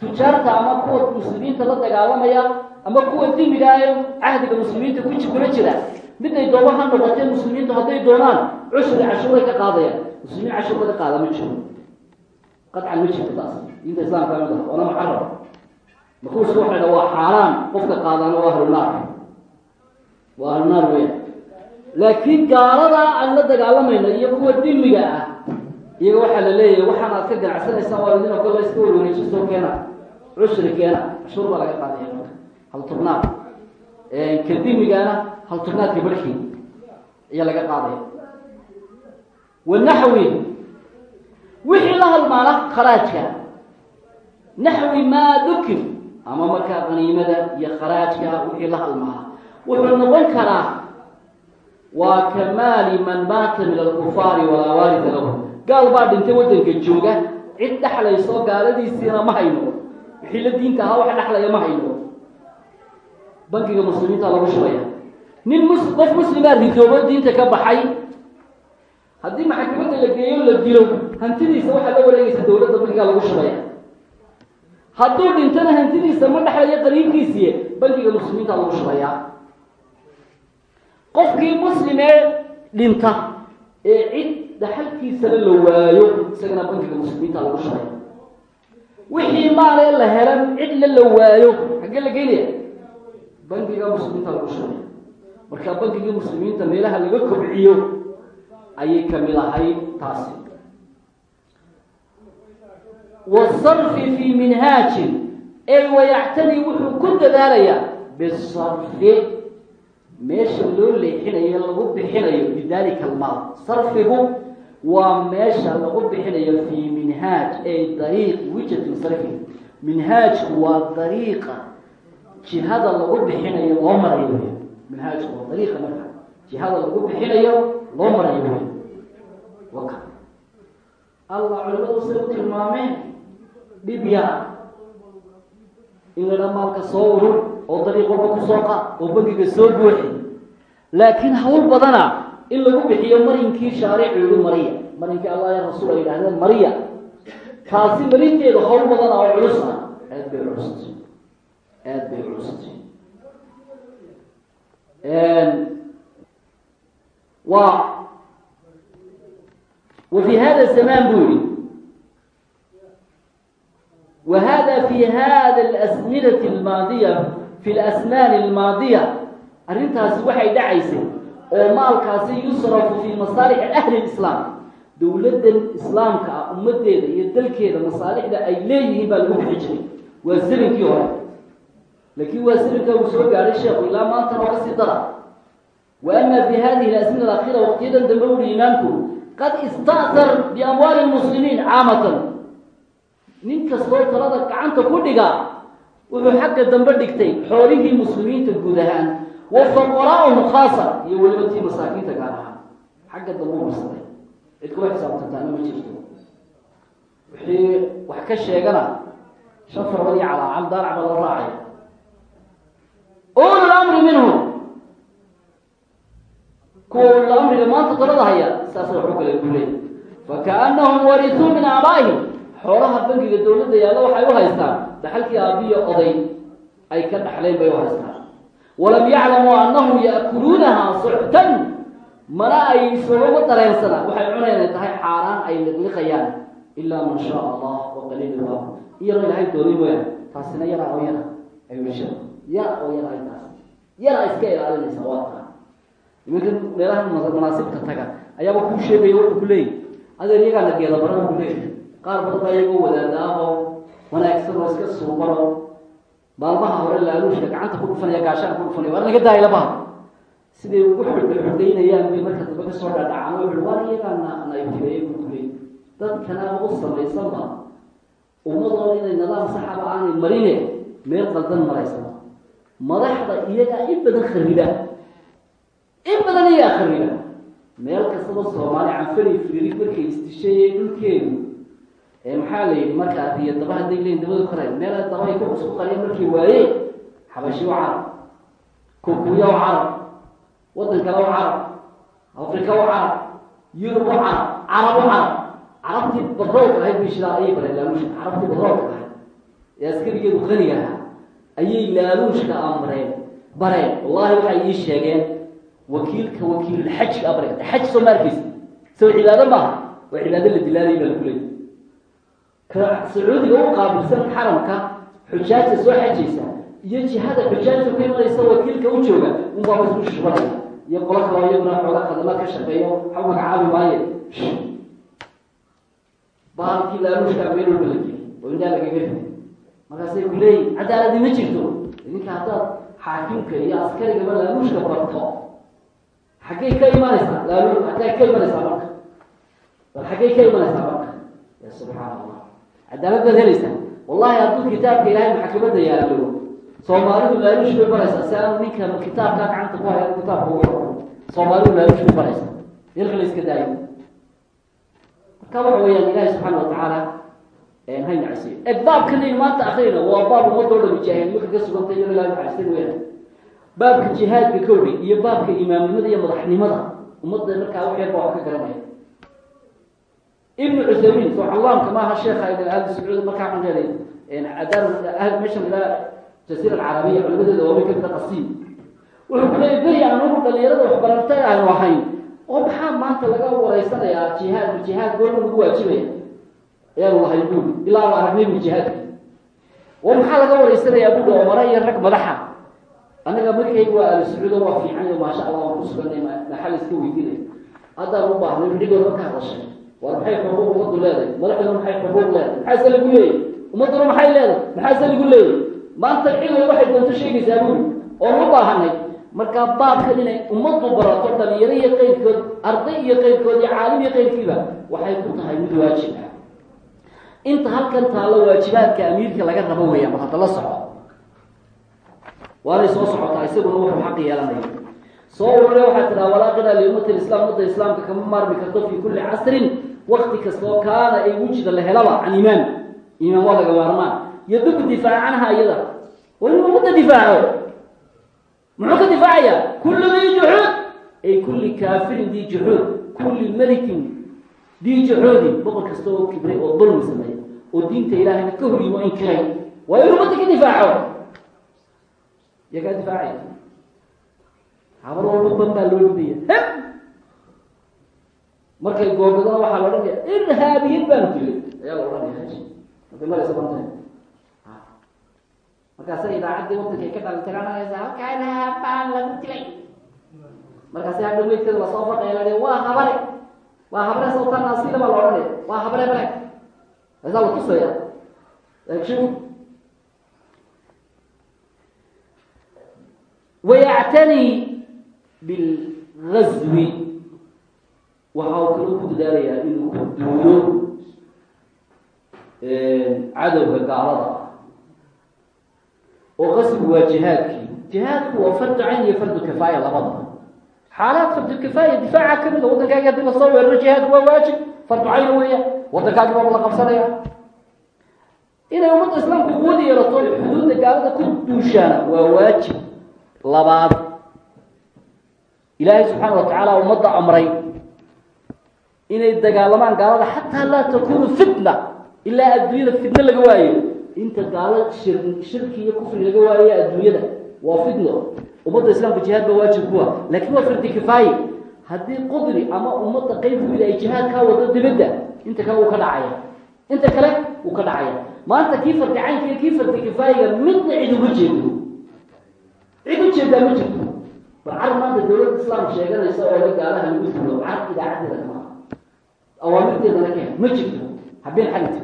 tujaarta ama kuwa muslimiinta la dagaalamaya ama kuwa dimiga ee cahdiga muslimiinta ku kula jira. Miday dooba ha noqotee muslimiintu hadday doonaan cushri cashuuray ka qaadayaan. Muslimiin cashuur laga qaada ma jiro. Qadcan ma jirto taas. Diinta islaamka mid ah waxay dha waa xaaraan qofka qaadana waa ahlunaar waa ahlunaar weya laakiin gaaladaa aan la dagaalamayno iyo kuwa dimiga ah iyaga waxaa la leeyahay waxaan aad ka ganacsanaysaan waa idin ogola iska warwareejisto keena cushri keena cashuur baa laga qaadaya marka. Hal tubnaad. Ka dimigana hal tubnaadka barhkii ayaa laga qaadaya. Wanaxwi wixii la halmaana kharaajka. Naxwi maa dukir ama markaa qaniimada iyo kharaajka wixii la halmaana wuxuu noqon karaa waa ka maali man maata min alkufaari walaa waarida lahu. Gaal baa dhintay waddanka jooga cid dhexlayso gaaladiisiina ma hayno wixii la diinta ahaa wax dhexlaya ma hayno. Bankiga muslimiinta lagu shubaya. Nin mus qof muslimaa ridoobo diinta ka baxay haddii maxkamadda la geeyo la dilo hantidiisa waxaa la wareegaysa dawladda bankigaa lagu shubaya hadduu dhintana hantidiisa ma dhexlayo qariibkiisiiye bankiga muslimiinta lagu shubaya. Qofkii muslimee dhinta ee cid dhaxalkiisana la waayo isagana bankiga muslimiinta lagu shubaya. Wixii maalee la helan cidla la waayo xaggee la geynaya bankiga muslimiinta lagu shubaya. Marka bankigii muslimiinta meelaha laga kobciyo ayay ka mid ahayd taasi wasarfi fii minhaajin ey wayactani wuxuu ku dadaalayaa bisarfi meesha loo leexinayo lagu bixinayo bidalika almaal sarfigu waa meesha lagu bixinayo fii minhaaj ay dariiq wijati sarfi minhaajku waa dariiqa jihada lagu bixinayo loo marayo wey minhaajku waa dariiqa marka jihada lagu bixinayo loo marayo wey waka allah culimadu say u tilmaameen dhib yara in ladha maalka soo urur oo dariiq walba ku soo qaad oo bangiga soo buuxi. Laakiin hawl badana in lagu bixiyo marinkii shaaricu yihi mariya. Marinkii allah ya rasuul ay yidhahdeen mariya. Taasi marinteedu hawl badana oo culus ah aad bay culustay aad bay culustay waa wa fi hada zamaan buu yihi wa hada fi hada alasminati almaadiya fi lasnaani almaadiya arrintaasi waxay dhacaysay oo maalkaasi yusrafu fi masaalixi ahli lislaam dowladdan islaamka ah ummaddeeda iyo dalkeeda masaalixda ay leeyihiin baa lagu bixi jiray waa zelinkii hore laakiin waa zelinkaa uu soo gaadhay sheekhu ilaa maantana oo ka sii dara wa ama fi hadihi alasmina alakhira waqtiyadan dambe uri imaamku qad ista'tar biamwaali lmuslimiin caamatan nin kastoo talada gacanta ku dhiga wuxuu xagga dambe dhigtay xoolihii muslimiinta guud ahaan wa fuqaraa'uhum khaasa iyo weliba tii masaakiinta gaar ahaan. Xagga dambe u marsaday cid kula xisaabtantaana ma jirto. Wixii wax ka sheegana shan farban iyo calaacal daarac baa loo raacaya ulul amri minhum. Kuwa ulul amriga maanta talada haya saasa waxu kale guleey fakaanahum warisuu min aabaa'ihim xoolaha bangiga dawladda yaalla waxay u haystaan? Dhaxalkii aabiyo oday ay ka dhaxleen bay u haystaan. Walam yaclamuu annahum ya'kuluunaha suxtan mana ay isagama dareensana waxay cuneen ay tahay xaaraan ay liqliqayaan. Ilaa man shaa allah wa qaliilu ma iyadoo ilaahay doonay mooyaane taasina yaraa oo yara ay wesha yara oo yara ay taas. Yara iska ilaalinaysa waa taa iminka meelaha manaasibka taga ayaaba kuu sheegaya wuxuu ku leeyahy adeer iyagaana geeda barada ku leeyahy qaar badan baa iyagoo wanaagsan oo iska suuqano maalmaha hore laaluushka gacanta ku dhufanaya gaashaan ku dhufanaya waa naga daayla baha siday ugu xudhay xudhaynayaan bay marka dambe ka soo dhaadhacaan wuxu waar iyagaana naybtibeeye ku kuley dadkanaaba u samaysanba ummadooda inay nidaam saxaba aanay marine meel qaldan maraysa madaxda iyagaa in badan khariba. In badan iyagaa khariba. Meel kastaba soomaali canfari firig markay isdishay dhulkeedu maxaa la yidhi markaa riyo daba hadday leeyiin dabadu koreen meel daba ay ku cusku qariyeen markii waaye xabashi u carab kukuya u carab waddan kale u carab afrika u carab yurub u carab carab u carab carabtii badroolka ahayd bay shidaa ayay bareen laaluushka carabtii badroolka ahayd ee askarigeedu qaniga ahaa ayay laaluushka amreen bareen wallahi waxay ii sheegeen wakiilka wakiilulxajka abareg xaj soo ma arkeysa soo cibaado maaha waa cibaado la dilaaday baa lagu leeyay ka sacuudiga u qaabilsan xaramka xujaajta soo xajaysa iyo jihada xujaajta ku imanaysa wakiilka u jooga unbaa isku shubanaya iyo qolo kaloo iyaguna xooga khadama ka shaqeeyo ha magacaabi maaye baalkii laaluushkaa meel la geliy oo indhaa lagaga riday markaasay ku leeyihiin cadaaladi ma jirto. Idinka haddaad xaakimka iyo askarigaba laaluushka barto xaggay ka imanaysaa? Laalu xaggay ka imanaysaa marka? Bal xaggay ka imanaysaa marka? Ya subxaana allah cadaalad baad helaysaa? Wallahi hadduu kitaabka ilaahay maxkamadda yaallo soomaalidu laaluush bay baraysaa. Si aanu ninkan kitaabkaa gacanta ku haya kitaabka xoro soomaalidu laaluush bay baraysaa. Meelka la iska daayo. Marka waxa weeyaan ilaahi subxaana watacaala hay nacsiyo eg baabkan maanta akrina waa baab ummadoo dhan jaahilnimaka ka sugantay iyo ilahi naxariistan weyaan baabka jihaadka kowdhi iyo baabka imaamnimada iyo madaxnimada. Ummadda markaa wax yarba wax ka garanaya ibnu cusaymiin soo callaamka maaha sheekha ibn ahli sacuud markaa waxaan leeday adaan meeshan ilaa jasiira alcarabiya culimadeeda waabay kamida qasiim wuxuu ku leeyay beri anugu dhalinyarada waxbarantay aanu ahayn oo maxaa maanta laga wareysanayaa jihaad jihaad goorma lagu waajibaya ayaanu lahay buuli ilaa la aragnay bu jihaadka oo maxaa laga wareysanayaa buuli oo mara iyo rag madaxa? Anaga markayga waa ahlu sacuudo waa fiican iyo maasha allah waan ku suganay maxaa la iska weydiinaya haddaan u baahnay bidhigood marka hadashay war maxay xuquuq ummaddu leedahay? Madaxduna maxay xuquuq leedahay? Maxaase lagu leeyahy ummadduna maxay leedahay? Maxaase lagu leeyahy maanta cilmiga waxay doonto sheegaysaa buuli oon u baahanay. Markaa baabkan inay ummaddu barato dhalinyaro iyo qeyrkood arday iyo qeyrkood iyo caalim iyo qeyrkiiba waxay ku tahay mid waajib ah. Inta halkan taallo waajibaadka amiirka laga rabo weeyaan bal hadda la soco. Waanay soo socotaa isaguna wuxuu xaq yeelanaya. Soo urure waxaa tidhaha walaaqina liummati lislam ummadda islaamka kama maarmi karto fi kulli casrin wakti kastoo kaana ay wujida la helaba can imaam imaam waa laga maarmaan yadubu difaaca canha iyada waa inuu ummadda difaaco. Muxuu ka difaacaya? Kullu dii juxuud ay kulli kaafirin dii juxuud kulli melikin dii juxuudin boqol kasta oo kibray oo dulmi sameeya oo diinta ilaahayna ka hor yimo inkiray waa inuu ummadda ka difaaco. Yagaa difaacaya habar walba ban baa loo dhibaya markay goobadana waxaa la odhanaya irhaabiyad baanu dilay ayaa la odhanaya markay maraysa banta markaasa idaacaddii wadankay ka dhalitaganaysa halkaa irhaab baan lagu dilay. Markaasi hadha meydkeeda la soo fadhaya la waa habare waa habare sawtaan naasila baa la odhanaya waa habare bale. Asaa la tusaya laakiin wayactanii bilgazwi waxa uu kaloo ku dadaalayaa inuu ku duulo cadowga gaalada. Ah oo qasbigu waa jihaadkii. Jihaadku waa fardu cayn iyo fardu kifaaya labadaba xaalaad fardu kifaaya difaaca ka mid a waddankaaga haddii la soo weeraro jihaadku waa waajib. Fardu cayn weeya waddankaagi baaba la qabsanaya. Inay ummadda islaamku quwad yeelato xuduudda gaalada ku duushaana waa waajib. Labaad ilaahay subxaana wa tacaala ummadda amray inay dagaalamaan gaalada xataa laa takunu fitna ilaa adduunyada fitno laga waayo. Inta gaalo shir shirki iyo kufri laga waayo adduunyada waa fitno. Ummadda islaamka jihaad baa waajib kuwa laakiin waa fardi kifaaye haddii qudri ama ummadda qayb ka mid ay jihaad kaa wado dibadda inta kale uu ka dhacaya. Inta kale uu ka dhacaya. Maanta kii fardi caynka iyo kii fardi kifaayiga midna cid uga jeedo. Cid u jeedaa ma jirto bal car maanta dawladda islaamka sheeganaysa oo la gaalaha lagu dilo car idaacadeeda kama awaamirteedana ka ma jirto habeen xalinti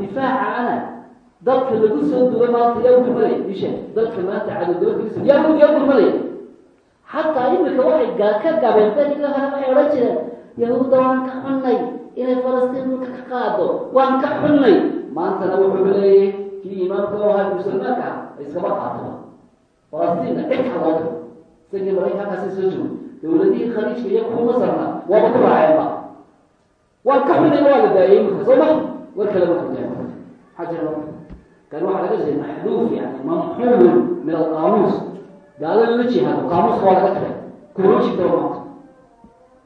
difaaca ana dalka lagu soo duway maanta yaa gurmalaya ishe dalka maanta cadowdawadiisa yaa yaa gurmalaya xataa imika waxay gaa ka gabeen beriga hore waxay odhan jireen yahuudda waan ka xunnay inay falastiin dhulka ka qaado waan ka xunnay maantana wuxuu leeyahay kii imaamka oo ahaa musulmaanka ah iskama qaato falastiinna dhirka looga isagii maraykankaasi soo joogo dawladihii khaliijka iyo kuwa masarna waaba ku raaceenba waan ka xunayna waa la daayay imika soo ma war kale marka kan waxaa laga jeeda maxduuf yani mamxuulun min alqaamuus gaalo lala jihaado qaamuuska waa laga tagay kuma jirta maanta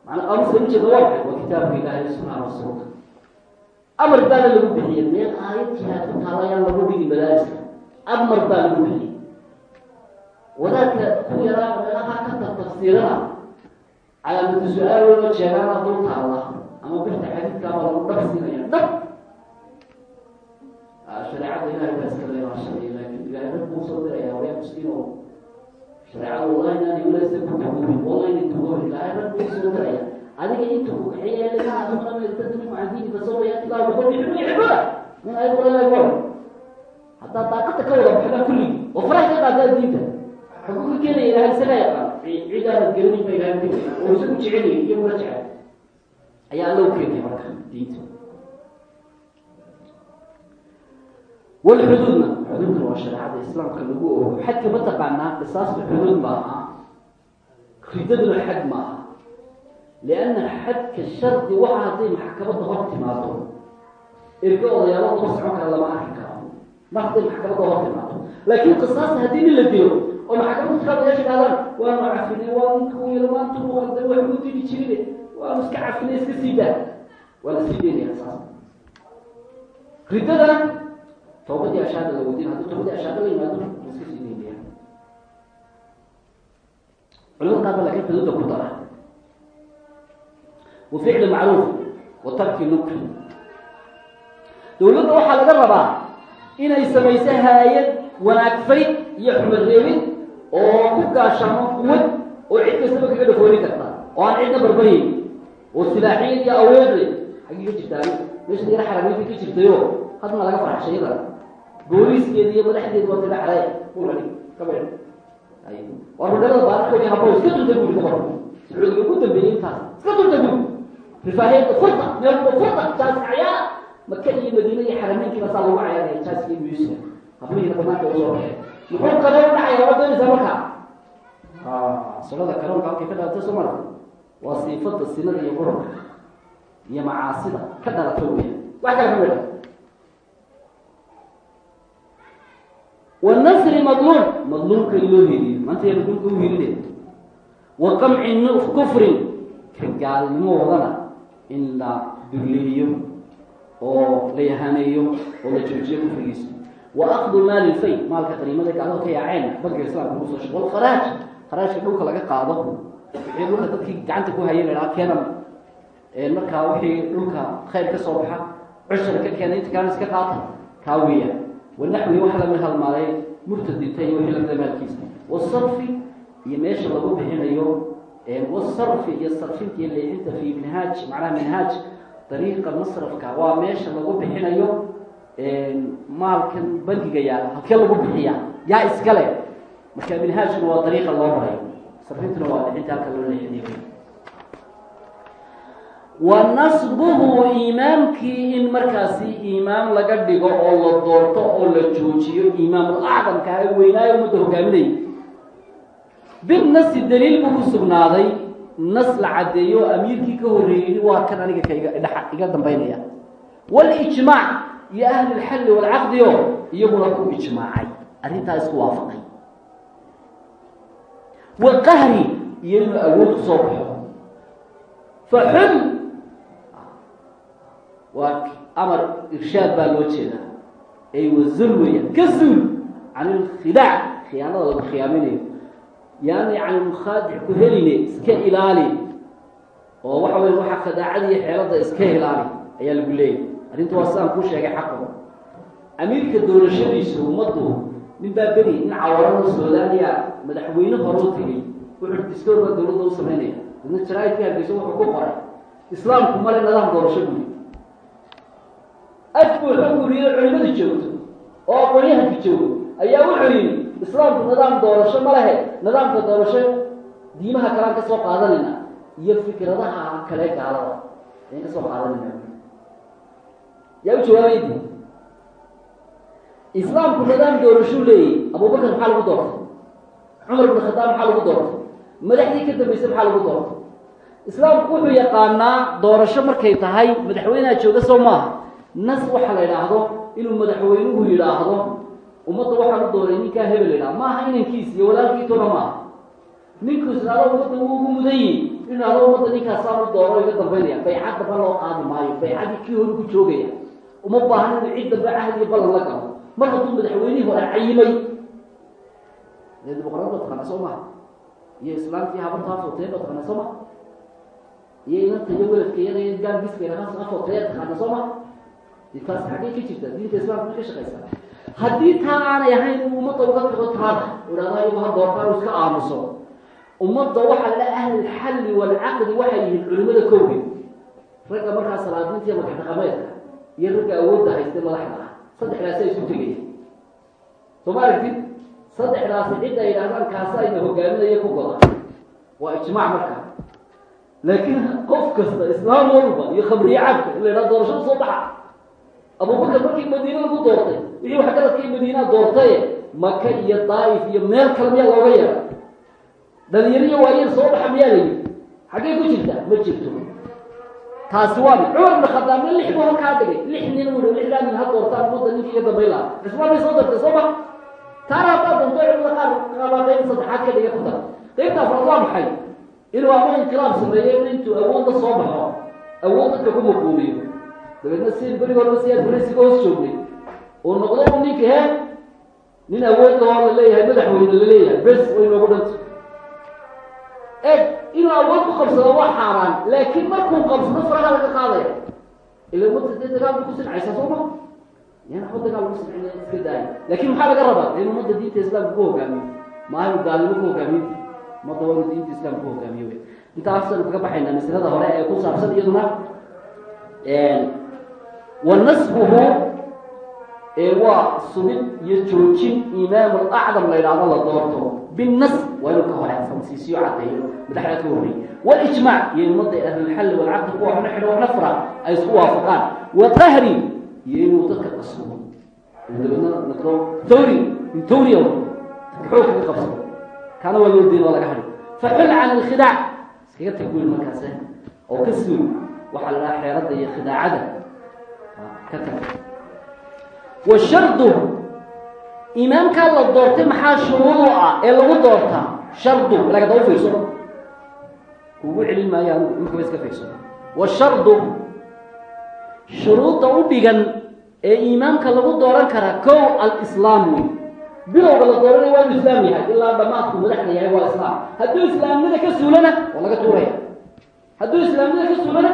macnaa qaamuuska ma jeeda waa maxay waa kitaabka ilaahay subxaana rasuulka amar baana lagu bixiyey meel aayad jihaad ku taalayaan lagu dhigi madaariska amar baa lagu bixiyey wadaadka ku yaraa meelaha ka tafsiirana calaamatu su'aal loo jeegaana dul taalla ama birta xadiidkaaba lagu dhab siinaya dhab shareecada ilahay baa iska leeyaa sharci laakin ilahay dad buu soo diraya haween miskiin oo shareecada wallahi inaani ulaysa ku duguubin wallahi inay duguubin ilahay dad buu soo diraya adiga inta hadaa daaqada ka wada baxdaa kulligi oo faraha ka qaadaa diinta xaguu ka keenaya ilahay isaga yaqaan cid aanad garanin ba ilahay diin oo isagu jecelaya iyo mula jecel ayaa alla u keenaya marka diinta walxuduudna xuduudna waa shareecada islaamka lagu ogo xadka ma taqaanaa qisaasta xuduud ma aha ridaduna xad ma aha lianna xadka shardi waxa hadday maxkamadda hor timaado erga odayaalo uma socon kara lama arki karo mar hadday maxkamadda hor timaado laakiin qisaasta haddii nin la dilo oo maxkamaddu kaabayaasha idhahdaan waanu cafinay waanu kuwiila maantau alday wax dili jirine waanu iska cafinay iska sii daa. Waa la sii deynaya saas. Riddadana toobadii ashaada la wadin haddii toobadii ashaada la yimaado la iska sii deynaya culamada qaar baa laakiin xuduudda ku dara. Waficlu macruuf wa tarki nukri. Dowladda waxaa laga rabaa inay samayso haayad wanaagfayd iyo xumadeelin oo ku gaashaamo quwad oo cid kastaba kaga dhafooni karta oo aan cidna barbaryayn oo silaaxiyad iyo aweedle xaggii ka jirtaa meesha xarameynta ka jirtayo. Hadna laga farxashayada booliiskeeda iyo madaxdeeda waa kaga xarey ulai kaba waa rudhalada baarkoodi habo iska dunta buuri boqor sacuudiga ugu dambeeyey intaas iska dunta buuri rifaahiyadda furta. Meelba furta. Jaas cayaar maka iyo madiine iyo xarameynkiiba saa lagu cayaaraya jaaska iyo musiga hablihiina banaanka u soo baxay muxuu kale u dhacaya waa doonaysaa markaa salada karoonka halkay ka dhalatay soo mara waa siifada sinada iyo qurunka iyo macaasida. Ka dhalata weya wax kale ka midha wanasri madluum madluumka in loo heliyo. Maanta yaa madluumka u heline wa qamci kufrin. Ka in la dulleeyo oo la yahaneeyo oo la joojiyo kufrigiisa wa akdu maali lfay maalka qaniimada gacdaha ka yaaceen bankiga islaamka lagu soo walkharaaj kharaajka dhulka laga qaado. Wixii dhulka dadkii gacanta ku hayay lahaa keenan. Markaa wixii dhulka khayr ka soo baxa cushar ka keena inta kalena iska qaata kaa weeyaan wanaxwi waxa laga halmaaday murtadinta iyo wixii lamida maalkiisa. Wasarfi iyo meesha lagu bixinayo wasarfi iyo sarfinta iyo leexinta fi minhaaj macnaha minhaaj dariiqa masrafka waa meesha lagu bixinayo maalkan bankiga yaalla halkee lagu bixiya yaa iskale marka minhaajkuna waa dariiqa loo marayo sarfintuna waa bixinta halka loo leexinayo wa nasbuhu iimaamkii in markaasi iimaam laga dhigo oo la doorto oo la joojiyo imaamul acdamka ee weynaayo ummadda hogaaminaya binasi daliil buu ku sugnaaday. Nas la caddeeyo amiirkii ka horreeyey waa kan aniga ka iga iga dambaynaya. Walijmaac iyo ahlulxalli walcaqdi o iyaguna ku ijmaacay. Arrintaa isku waafaqay. Waqahri inuu awood ku soo baxo. Faxul waa amar irshaad baa loo jeedaa. Ay wazul weeyaan. Ka zuul can ilkhidaac khiyaanada lagu khiyaaminayo yaani can mukhaadic ku heline iska ilaali. Oo waxa weye waxa khadaacada xeelada iska ilaali ayaa lagu leeyahy arrinta waa sidaan kuu sheegay xaqo amiirka doorashadiisu ummaddu nin baa beri nin cawarano suudaaniya madaxweyne horuu tegay wuxuu distoor baa dowladda u samaynaya dadna jaraaidka hargeyso wuxuu ku qoray. Islaamku male nidaam doorasho buli afku wuxuu guriyo culimadu joogto oo aqoonyahanka joogo ayaa wuxuu yidhi islaamku nidaam doorasho ma lehe nidaamka doorasho diimaha kalean ka soo qaadanayna iyo fikradaha kale gaalada ayan ka soo qaadanayna yaa u jawaabaydi islaamku nidaam doorashuu leeyahy abubakar maxaa lagu doortay? Cumar ibn khadaab maxaa lagu doortay? Madaxdii ka dambeysay maxaa lagu doortay? Islaamku wuxuu yaqaanaa doorasho markay tahay madaxweyneha jooga soo maaha. Nas waxa la idhaahdo inuu madaxweynuhu yidhaahdo ummadda waxaan u dooray ninkaa hebel idhahdo maaha inankiis iyo walaalkiitona maaha. Ninku isnaado ummadda wuu ugu mudan yihi inu idhahdo ummadda ninkaasaan u dooro iga dambaynaya baycad damba loo qaadi maayo. Baycadii kii hore ku joogaya uma baahan inuu cid dambe cahd iyo ballan la galo. Mar hadduu madaxweynihii hore cayimay dee dimuqraad ba taqaana soo maha iyo islaamkii habartaa footee ba taqaana soo maha iyo inanta iyo weladka iyada iyo gaangiska footee taqaana soo maha taas xaggay ka jirta diinta islaamka ka shaqaysa. Haddii taa aanay ahayn inuu ummadda uga tago taada idhahda iyagu ha doortaan iska aamuso. Ummadda waxaa la ahlulxalli waalcaqdi waxay yihiin culimada kowge ragga markaa salaadiinta iyo madax dhaqameedka iyo ragga awoodda hayste madaxda ah saddexdaasay isu tegaya soo ma aragtid saddexdaasi cidda ay yidhahdaan kaasa ayna hogaaminaya ku goda waa ijmaac markaa laakiin qof kasta islaam walba iyo khamriye cabka in la yidhahdo doorashada soo baxa abubakar markii madiine lagu doortay wixii waxgaradkii madiinaa doortaye maka iyo daa'if iyo meel kale miyaa looga yeera dhalinyariyo waayeel soo baxa miyaa la yidhi xaggay ku jirta ma jirto taasi waa cumar ibn khadaabna lix buu halkaa dhigay. Lix nin uu yihi lixdaa nin ha doortaan ummadda ninkii iga dambayn lahaa cusmaan bay soo dartay soo ma. Taana haddaa doonto culimada qaar qaabaa qayb saddexaad ka dhiga ku dar qaybta afraad waa maxay? Inuu ama inqilaab sameeyo intuu awood la soo baxo awood dadka ku maquuliyo. Dabeedna si beri horba siyaa buraysiga hoos joognay. Oo noqdo u ninka he nin awood lahoo la leeyahay madaxweyne la leeyahay bes way noogu dhanta eg inuu awood ku qabsado waa xaaraan. Laakiin markuu qabsado faraha laga qaadaya ila ummadda dee dagaal bay ku sincaysa soo ma? Yan waxba dagaal lagu sincina iska daaya laakiin maxaa laga rabaa? In ummadda diinta islaamka ku hogaamiyo maaha inu gaalnimo ku hogaamiyo ummadda waa inu diinta islaamka ku hogaamiyo wey. Intaasanu kaga baxaynaa masalada hore ee ku saabsan iyaduna wa nasbuhu waa sugid iyo joojin imaam acdam la yidhaahdo la doorto. Binas waa inuu ka hore fansiisiyo caddeeyo madaxda ka horreey walijmaac iyo ummadda ahlulxalli walcaqdi kuwa waxna xidho waxna fura ay isku waafaqaan. Wa qahri iyo inuu dadka qasbo. Dabadna noqdo thawri min thawriya xoog kaga qabsado kaana waa loo diina waa laga hadhi faxul can alkhidaac iskaga tag weyn markaase oo ka suul waxaa la dhaha xeeradda iyo khidaacada. Ka tag. Washardu imaamkaa la doortay maxaa shuruudu ah ee lagu doortaa shardu lagada u fiirso. Kugu celin maayo anigu inkaba iska fiirso. Washardu shuruudda u dhigan ee iimaamka lagu dooran karaa kow alislaam. Wey bilowga la dooranaya waa inuu islaam yahay ilaa dhamaadku madaxda yahay waa islaam. Hadduu islaamnimada ka suulana waa laga tuuraya. Hadduu islaamnimada ka suulana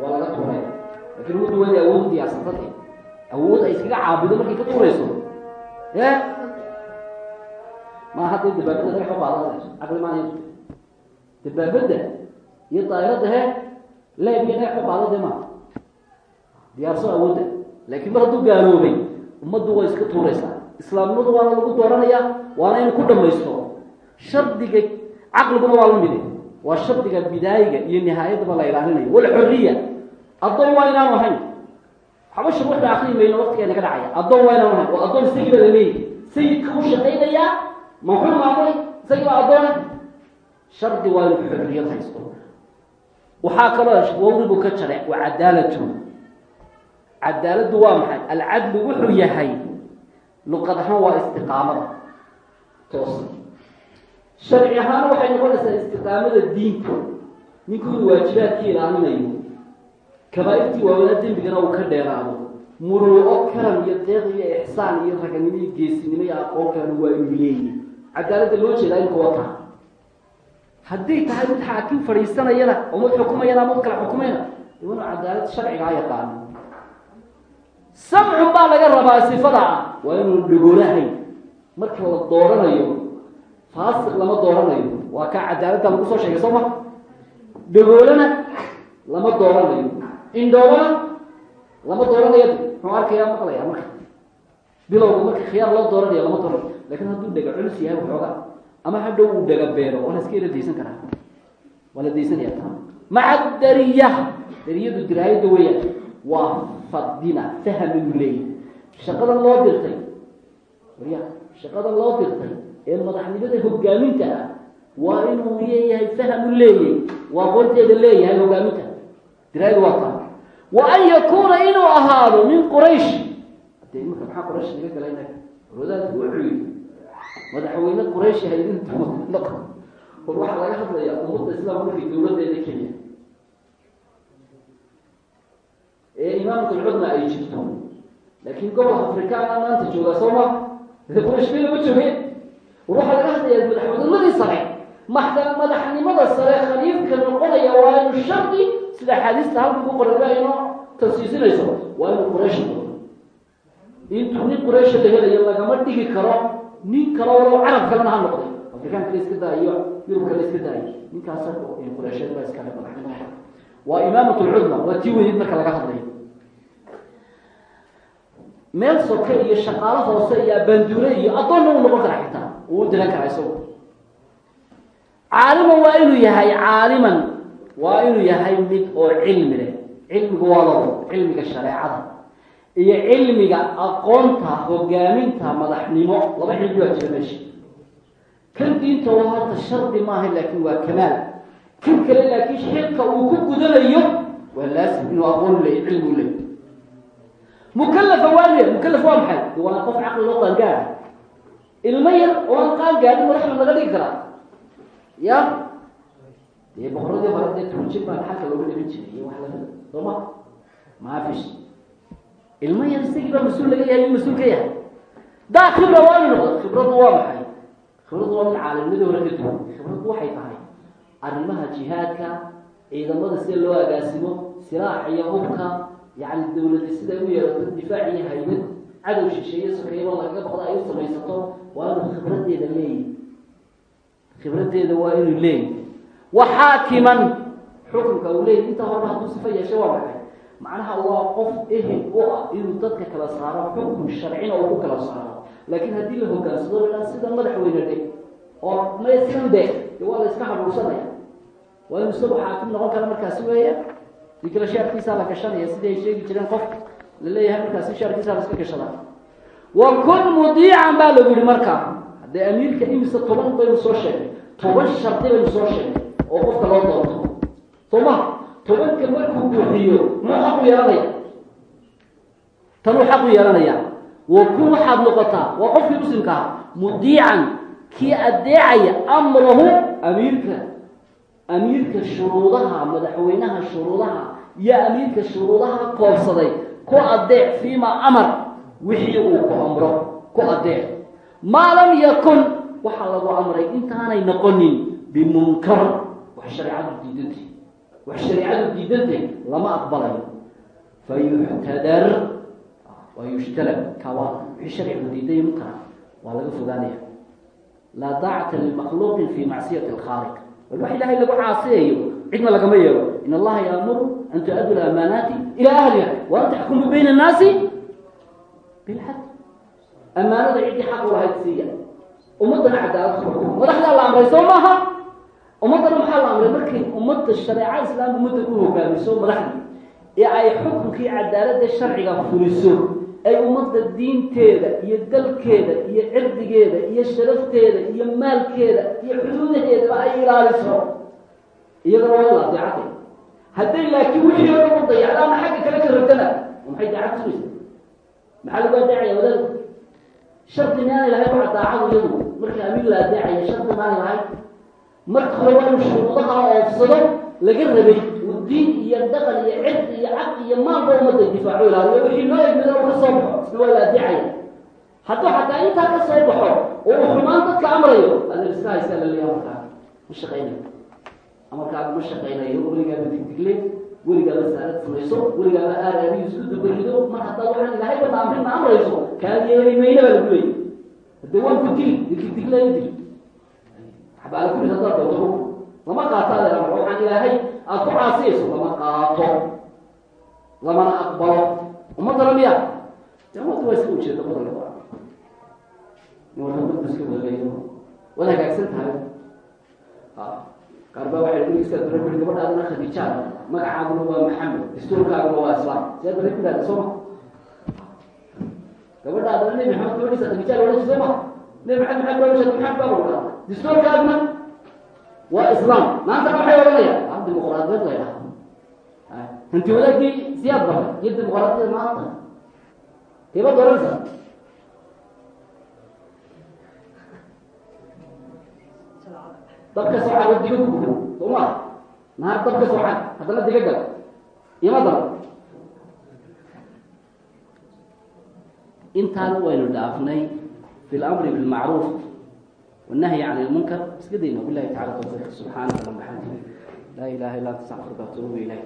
waa laga tuuraya. Lakin muddu waa inay awood diyaarsatade awood ay iskaga caabudo markay ka tuurayso ma hadday dabaabada dhagax u qaadanayso caqli maanay dabaabadda iyo daayirada he leeb iyo dhagax u qaadade ma diyaarso awoodda laakiin mar hadduu gaaloobay ummaddu way iska tuuraysaa. Islaamnimadu waana lagu dooranayaa waana inu ku dhamaysto. Shardiga caqliguna waa la mide waa shardiga bidaayiga iyo nihaayadaba la ilaalinayo walxoriya addoon waa inaanu ahayn. Waxba shuruuxda akrii mayno waqtigeena ka dhacaya. Addoon waa inaanu ahayn. Oo addoon baa laleeyahy sayidka u shaqaynayaa maxuu maamulay isagii baa addoona? Shardi waa inu xorriyad haysto. Waxaa kaloo wawribu ka jare wa cadaalatu. Cadaaladdu waa maxay? Alcadlu wuxuu yahay luqad ahaan waa istiqaamada. Toos. Sharci ahaan waxay noqonaysaa istiqaamada diinta. Ninku inuu waajibaadkii ilaalinayo kabaa-irtii waawanaa dembigana uu ka dheeraado muruuco karam iyo deeq iyo ixsaan iyo raganimo iyo geesinimo iyo aqoon kalena waa inuu leeyahy cadaaladda loo jeedaa inka wata hadday tahay mid xaakim fadhiisanayana oo mid xukumayana mid kala xukumayna iwanu cadaalad sharcigaa yaqaano samcun baa laga rabaa sifada ah. Waa inuu dhagoolahayn marka la dooranayo faasiq lama dooranayo. Waa kaa cadaaladda lagu soo sheegay soo ma? Dhagoolana lama dooranayo. Indhoolana lama dooranayo muxuu arkayaa maqlaya marka. Bilowga marka khiyaar loo dooranayo lama dooranayo. Lakin hadduu dhega culus yahay waxooga ama hadhow uu dhega beero waa la iska ila daysan karaa. Waa la daysanaya maca dariya. Dariyadu diraayadda weeyaan waa fadina faham inuu leeyahy shaqadan loo dirtay. Warya shaqadan loo dirtay ee madaxnimada hogaaminta ah waa inuu leeyahay faham u leeyahy waa aqoonteeda leeyahay hogaaminta diraayadu waa taa wa an yakuuna inuu ahaado min quraysh. Hadee imanka maxaa quraysh naga galayna wadaadku wuxuu madaxweyne quraysh haydinta noqon war waxaa laga hadlayaa ummadda islaamka markay dawladeeda kenya. Ee imaamka cudna ay jirto. Laakiin gobol afrikaana maanta joogaa soo ma? Quraysh bay lama joogeen war waxaa laga hadlayaa madaxweynimadii sare madaxnimada sare khaliifka noqonaya waa inu shardi sida axaadiista halka ku qoraba inoo tansiisinayso waa inuu quraysh. Noqdo intuu nin quraysha la lagama dhigi karo nin kale walow carab kalena ha noqday. Afrikaan kale iska daayo yurub kale iska daayo. Ninkaas quraysheed baa iskale madaxnimada waa imaamat lcudma waa tii weynid marka laga hadlayo meel soke iyo shaqaalo hoose iyo abanduure iyo addoonna uu noqon kara xitaa. Uu u diran karaa isagu caaliman waa inuu yahay caaliman waa inuu yahay mid oo cilmi leh. Cilmigu waa labo cilmiga shareecada. Iyo cilmiga aqoonta hogaaminta madaxnimo laba cilmi waa jira meesha. Kan diinta waa horta shardi maaha laakin waa kamaal. Kan kale laakiin xilka uu ku gudanayo waa laasim inuu aqoon leey cilmi u leey mukalafa waa le mukalaf waa maxay? Waa qof caqli loo qaangaara ilmo yar oo aan qaangaarin madaxda laga dhigi karaa ya dee boqoradii hore dee turjin baa xalka looga dhigan jiray iyo wax lamida soo ma maafish ilmo yar isagii baa mas'uul laga yahay in mas'uul ka yahay daa khibra waa inu noqdo khibraddu waa maxay khibraddu waa min caalimnimada hore ka duwan khibraddu waxay tahay arrimaha jihaadka ciidamada sida loo agaasimo silaax iyo hubka yacni dawlada siday u yeelato difaac iyo haybad cadow shisheeye sokeeyaba lagaga baqda ay u samaysato waa inuu khibraddeeda leeyahy khibraddeeda waa inuu leeyahy wa xaakiman xukunka uu leeyahy intaa horba hadduu sifa yeeshay waa maxay? Macnaha waa qof ehel u ah inuu dadka kala saaro xukun sharcina uu ku kala saaro. Laakiin haddii la hogaansado ilaa sida madaxweyne dhe oo maysan de waa la iska haruursanaya waa inuu isagu xaakim noqon kara markaasi weeya dii kale shaarkiisaa la gashanaya sidii ay sheegi jireen qof la leeyahay markaasi shaarkiisaa la iska gashadaa wa kun mudiican baa lagu yihi markaa haddee amiirka imise toban baynu soo sheegay. Toban shardi baynu soo sheegay oo qofka loo doorto soo ma tobanka markuu buuxiyo muu xaq u yeelanaya tanuu xaq u yeelanaya wa kun waxaad noqotaa waa qofkii muslimkaa mudiican kii addeecaya amrahu amiirka. Amiirka shuruudaha madaxweynaha shuruudaha iyo amiirka shuruudaha koobsaday ku adeec fiima amar wixii uu ku amro ku adeec maa lam yakun. Waxaa lagu amray intaanay noqonin bimunkar. Wax shareecadu diidantay wax shareecadu diidantay lama aqbalayo. Fayuxtadar waa yushtalab kawa. Wixii sharcigu diiday munkara waa laga fogaanaya. Laa daacata limakhluuqin fi macsiyati alkhaaliq bal wax ilaahay lagu caasiyayo cidna lagama yeelo. In allaha yaamuru an tu-addu lamaanaati ilaa ahliha wa an taxkumu bayna annaasi bilxaq ammaanada ciddii xaq u lahayd siiya. Ummaddana cadaalad ku madaxdaa la amray soo maaha. Ummaddana maxaa la amray? Markay ummadda shareecada islaamka ummadda u hogaamiso madaxdii ee ay xukunkii cadaaladda sharciga fuliso ay ummadda diinteeda iyo dalkeeda iyo cirdigeeda iyo sharafteeda iyo maalkeeda iyo xuduudaheedaba ay ilaaliso. Iyadana waa la adeecatay hadday laakiin wixii dhan u dayacda ama xagga kale ka rogtana maxay daacad sugaysa maxaa lagu adeecaya wadaad shardi maanay lahayn waxa daacadu iyadu marka amiin la adeecaya shardi maanay lahayn marka hore waa inu shuruudaha oofsado laga rabay diin iyo dhaqan iyo cirdi iyo caqli iyo maalba ummadda difaaco ilaaliyo wixii loo egmida u ka soo baxo waa la adeecaya hadduu xataa intaa ka soo baxo oo uu xumaan dadka amrayo adeer iska haysaa la leeyaha markaa. Ma shaqaynayo. Amarkaaga ma shaqaynayo. Weligaaba digdigle weligaaba saarad fulayso. Weligaaba aaraadiyo isku dabarido mar haddaa waxaan ilahay bana amrina amrayso kaa yeeli baa lagu leeyay hadde waan ku dili digdigleyo dil kuli haddaa doonto lama qaato adeer waxaan ilaahay aada ku caasiyayso lama qaato lamana aqbalo ummaddana miya de ummadda iska ujeeda badan warumada iska waleeyo waad hagaagsan tahay qaar baa waxay iska dara kuli gabadhaadana khadiijaa magacaaguna waa maxamed dastuurkaaguna waa islaam see dara ku ihahda soo ma gabadhaadana nebi maxamed gabadhiisa khadiijaa la odhan soo nebi maxamed maxamed baa maxamed baa lagu dhaha dastuurkaaguna waa islaam. Maanta maxay odhanayaan dimuqraadiyad la ydhaha hanti wadaagii siyaad baray iyo dimuqraadiyada maanta keebad oranaysa dabka soocan oo diga kuguda soo maa naar dabka haddana diga gal ima daro intaana waynu dhaafnay fi lamri bilmacruuf والنهي عن المنكر اسكدينا بالله تعالى توفيق سبحانك اللهم وبحمدك لا اله الا انت استغفرك واتوب اليك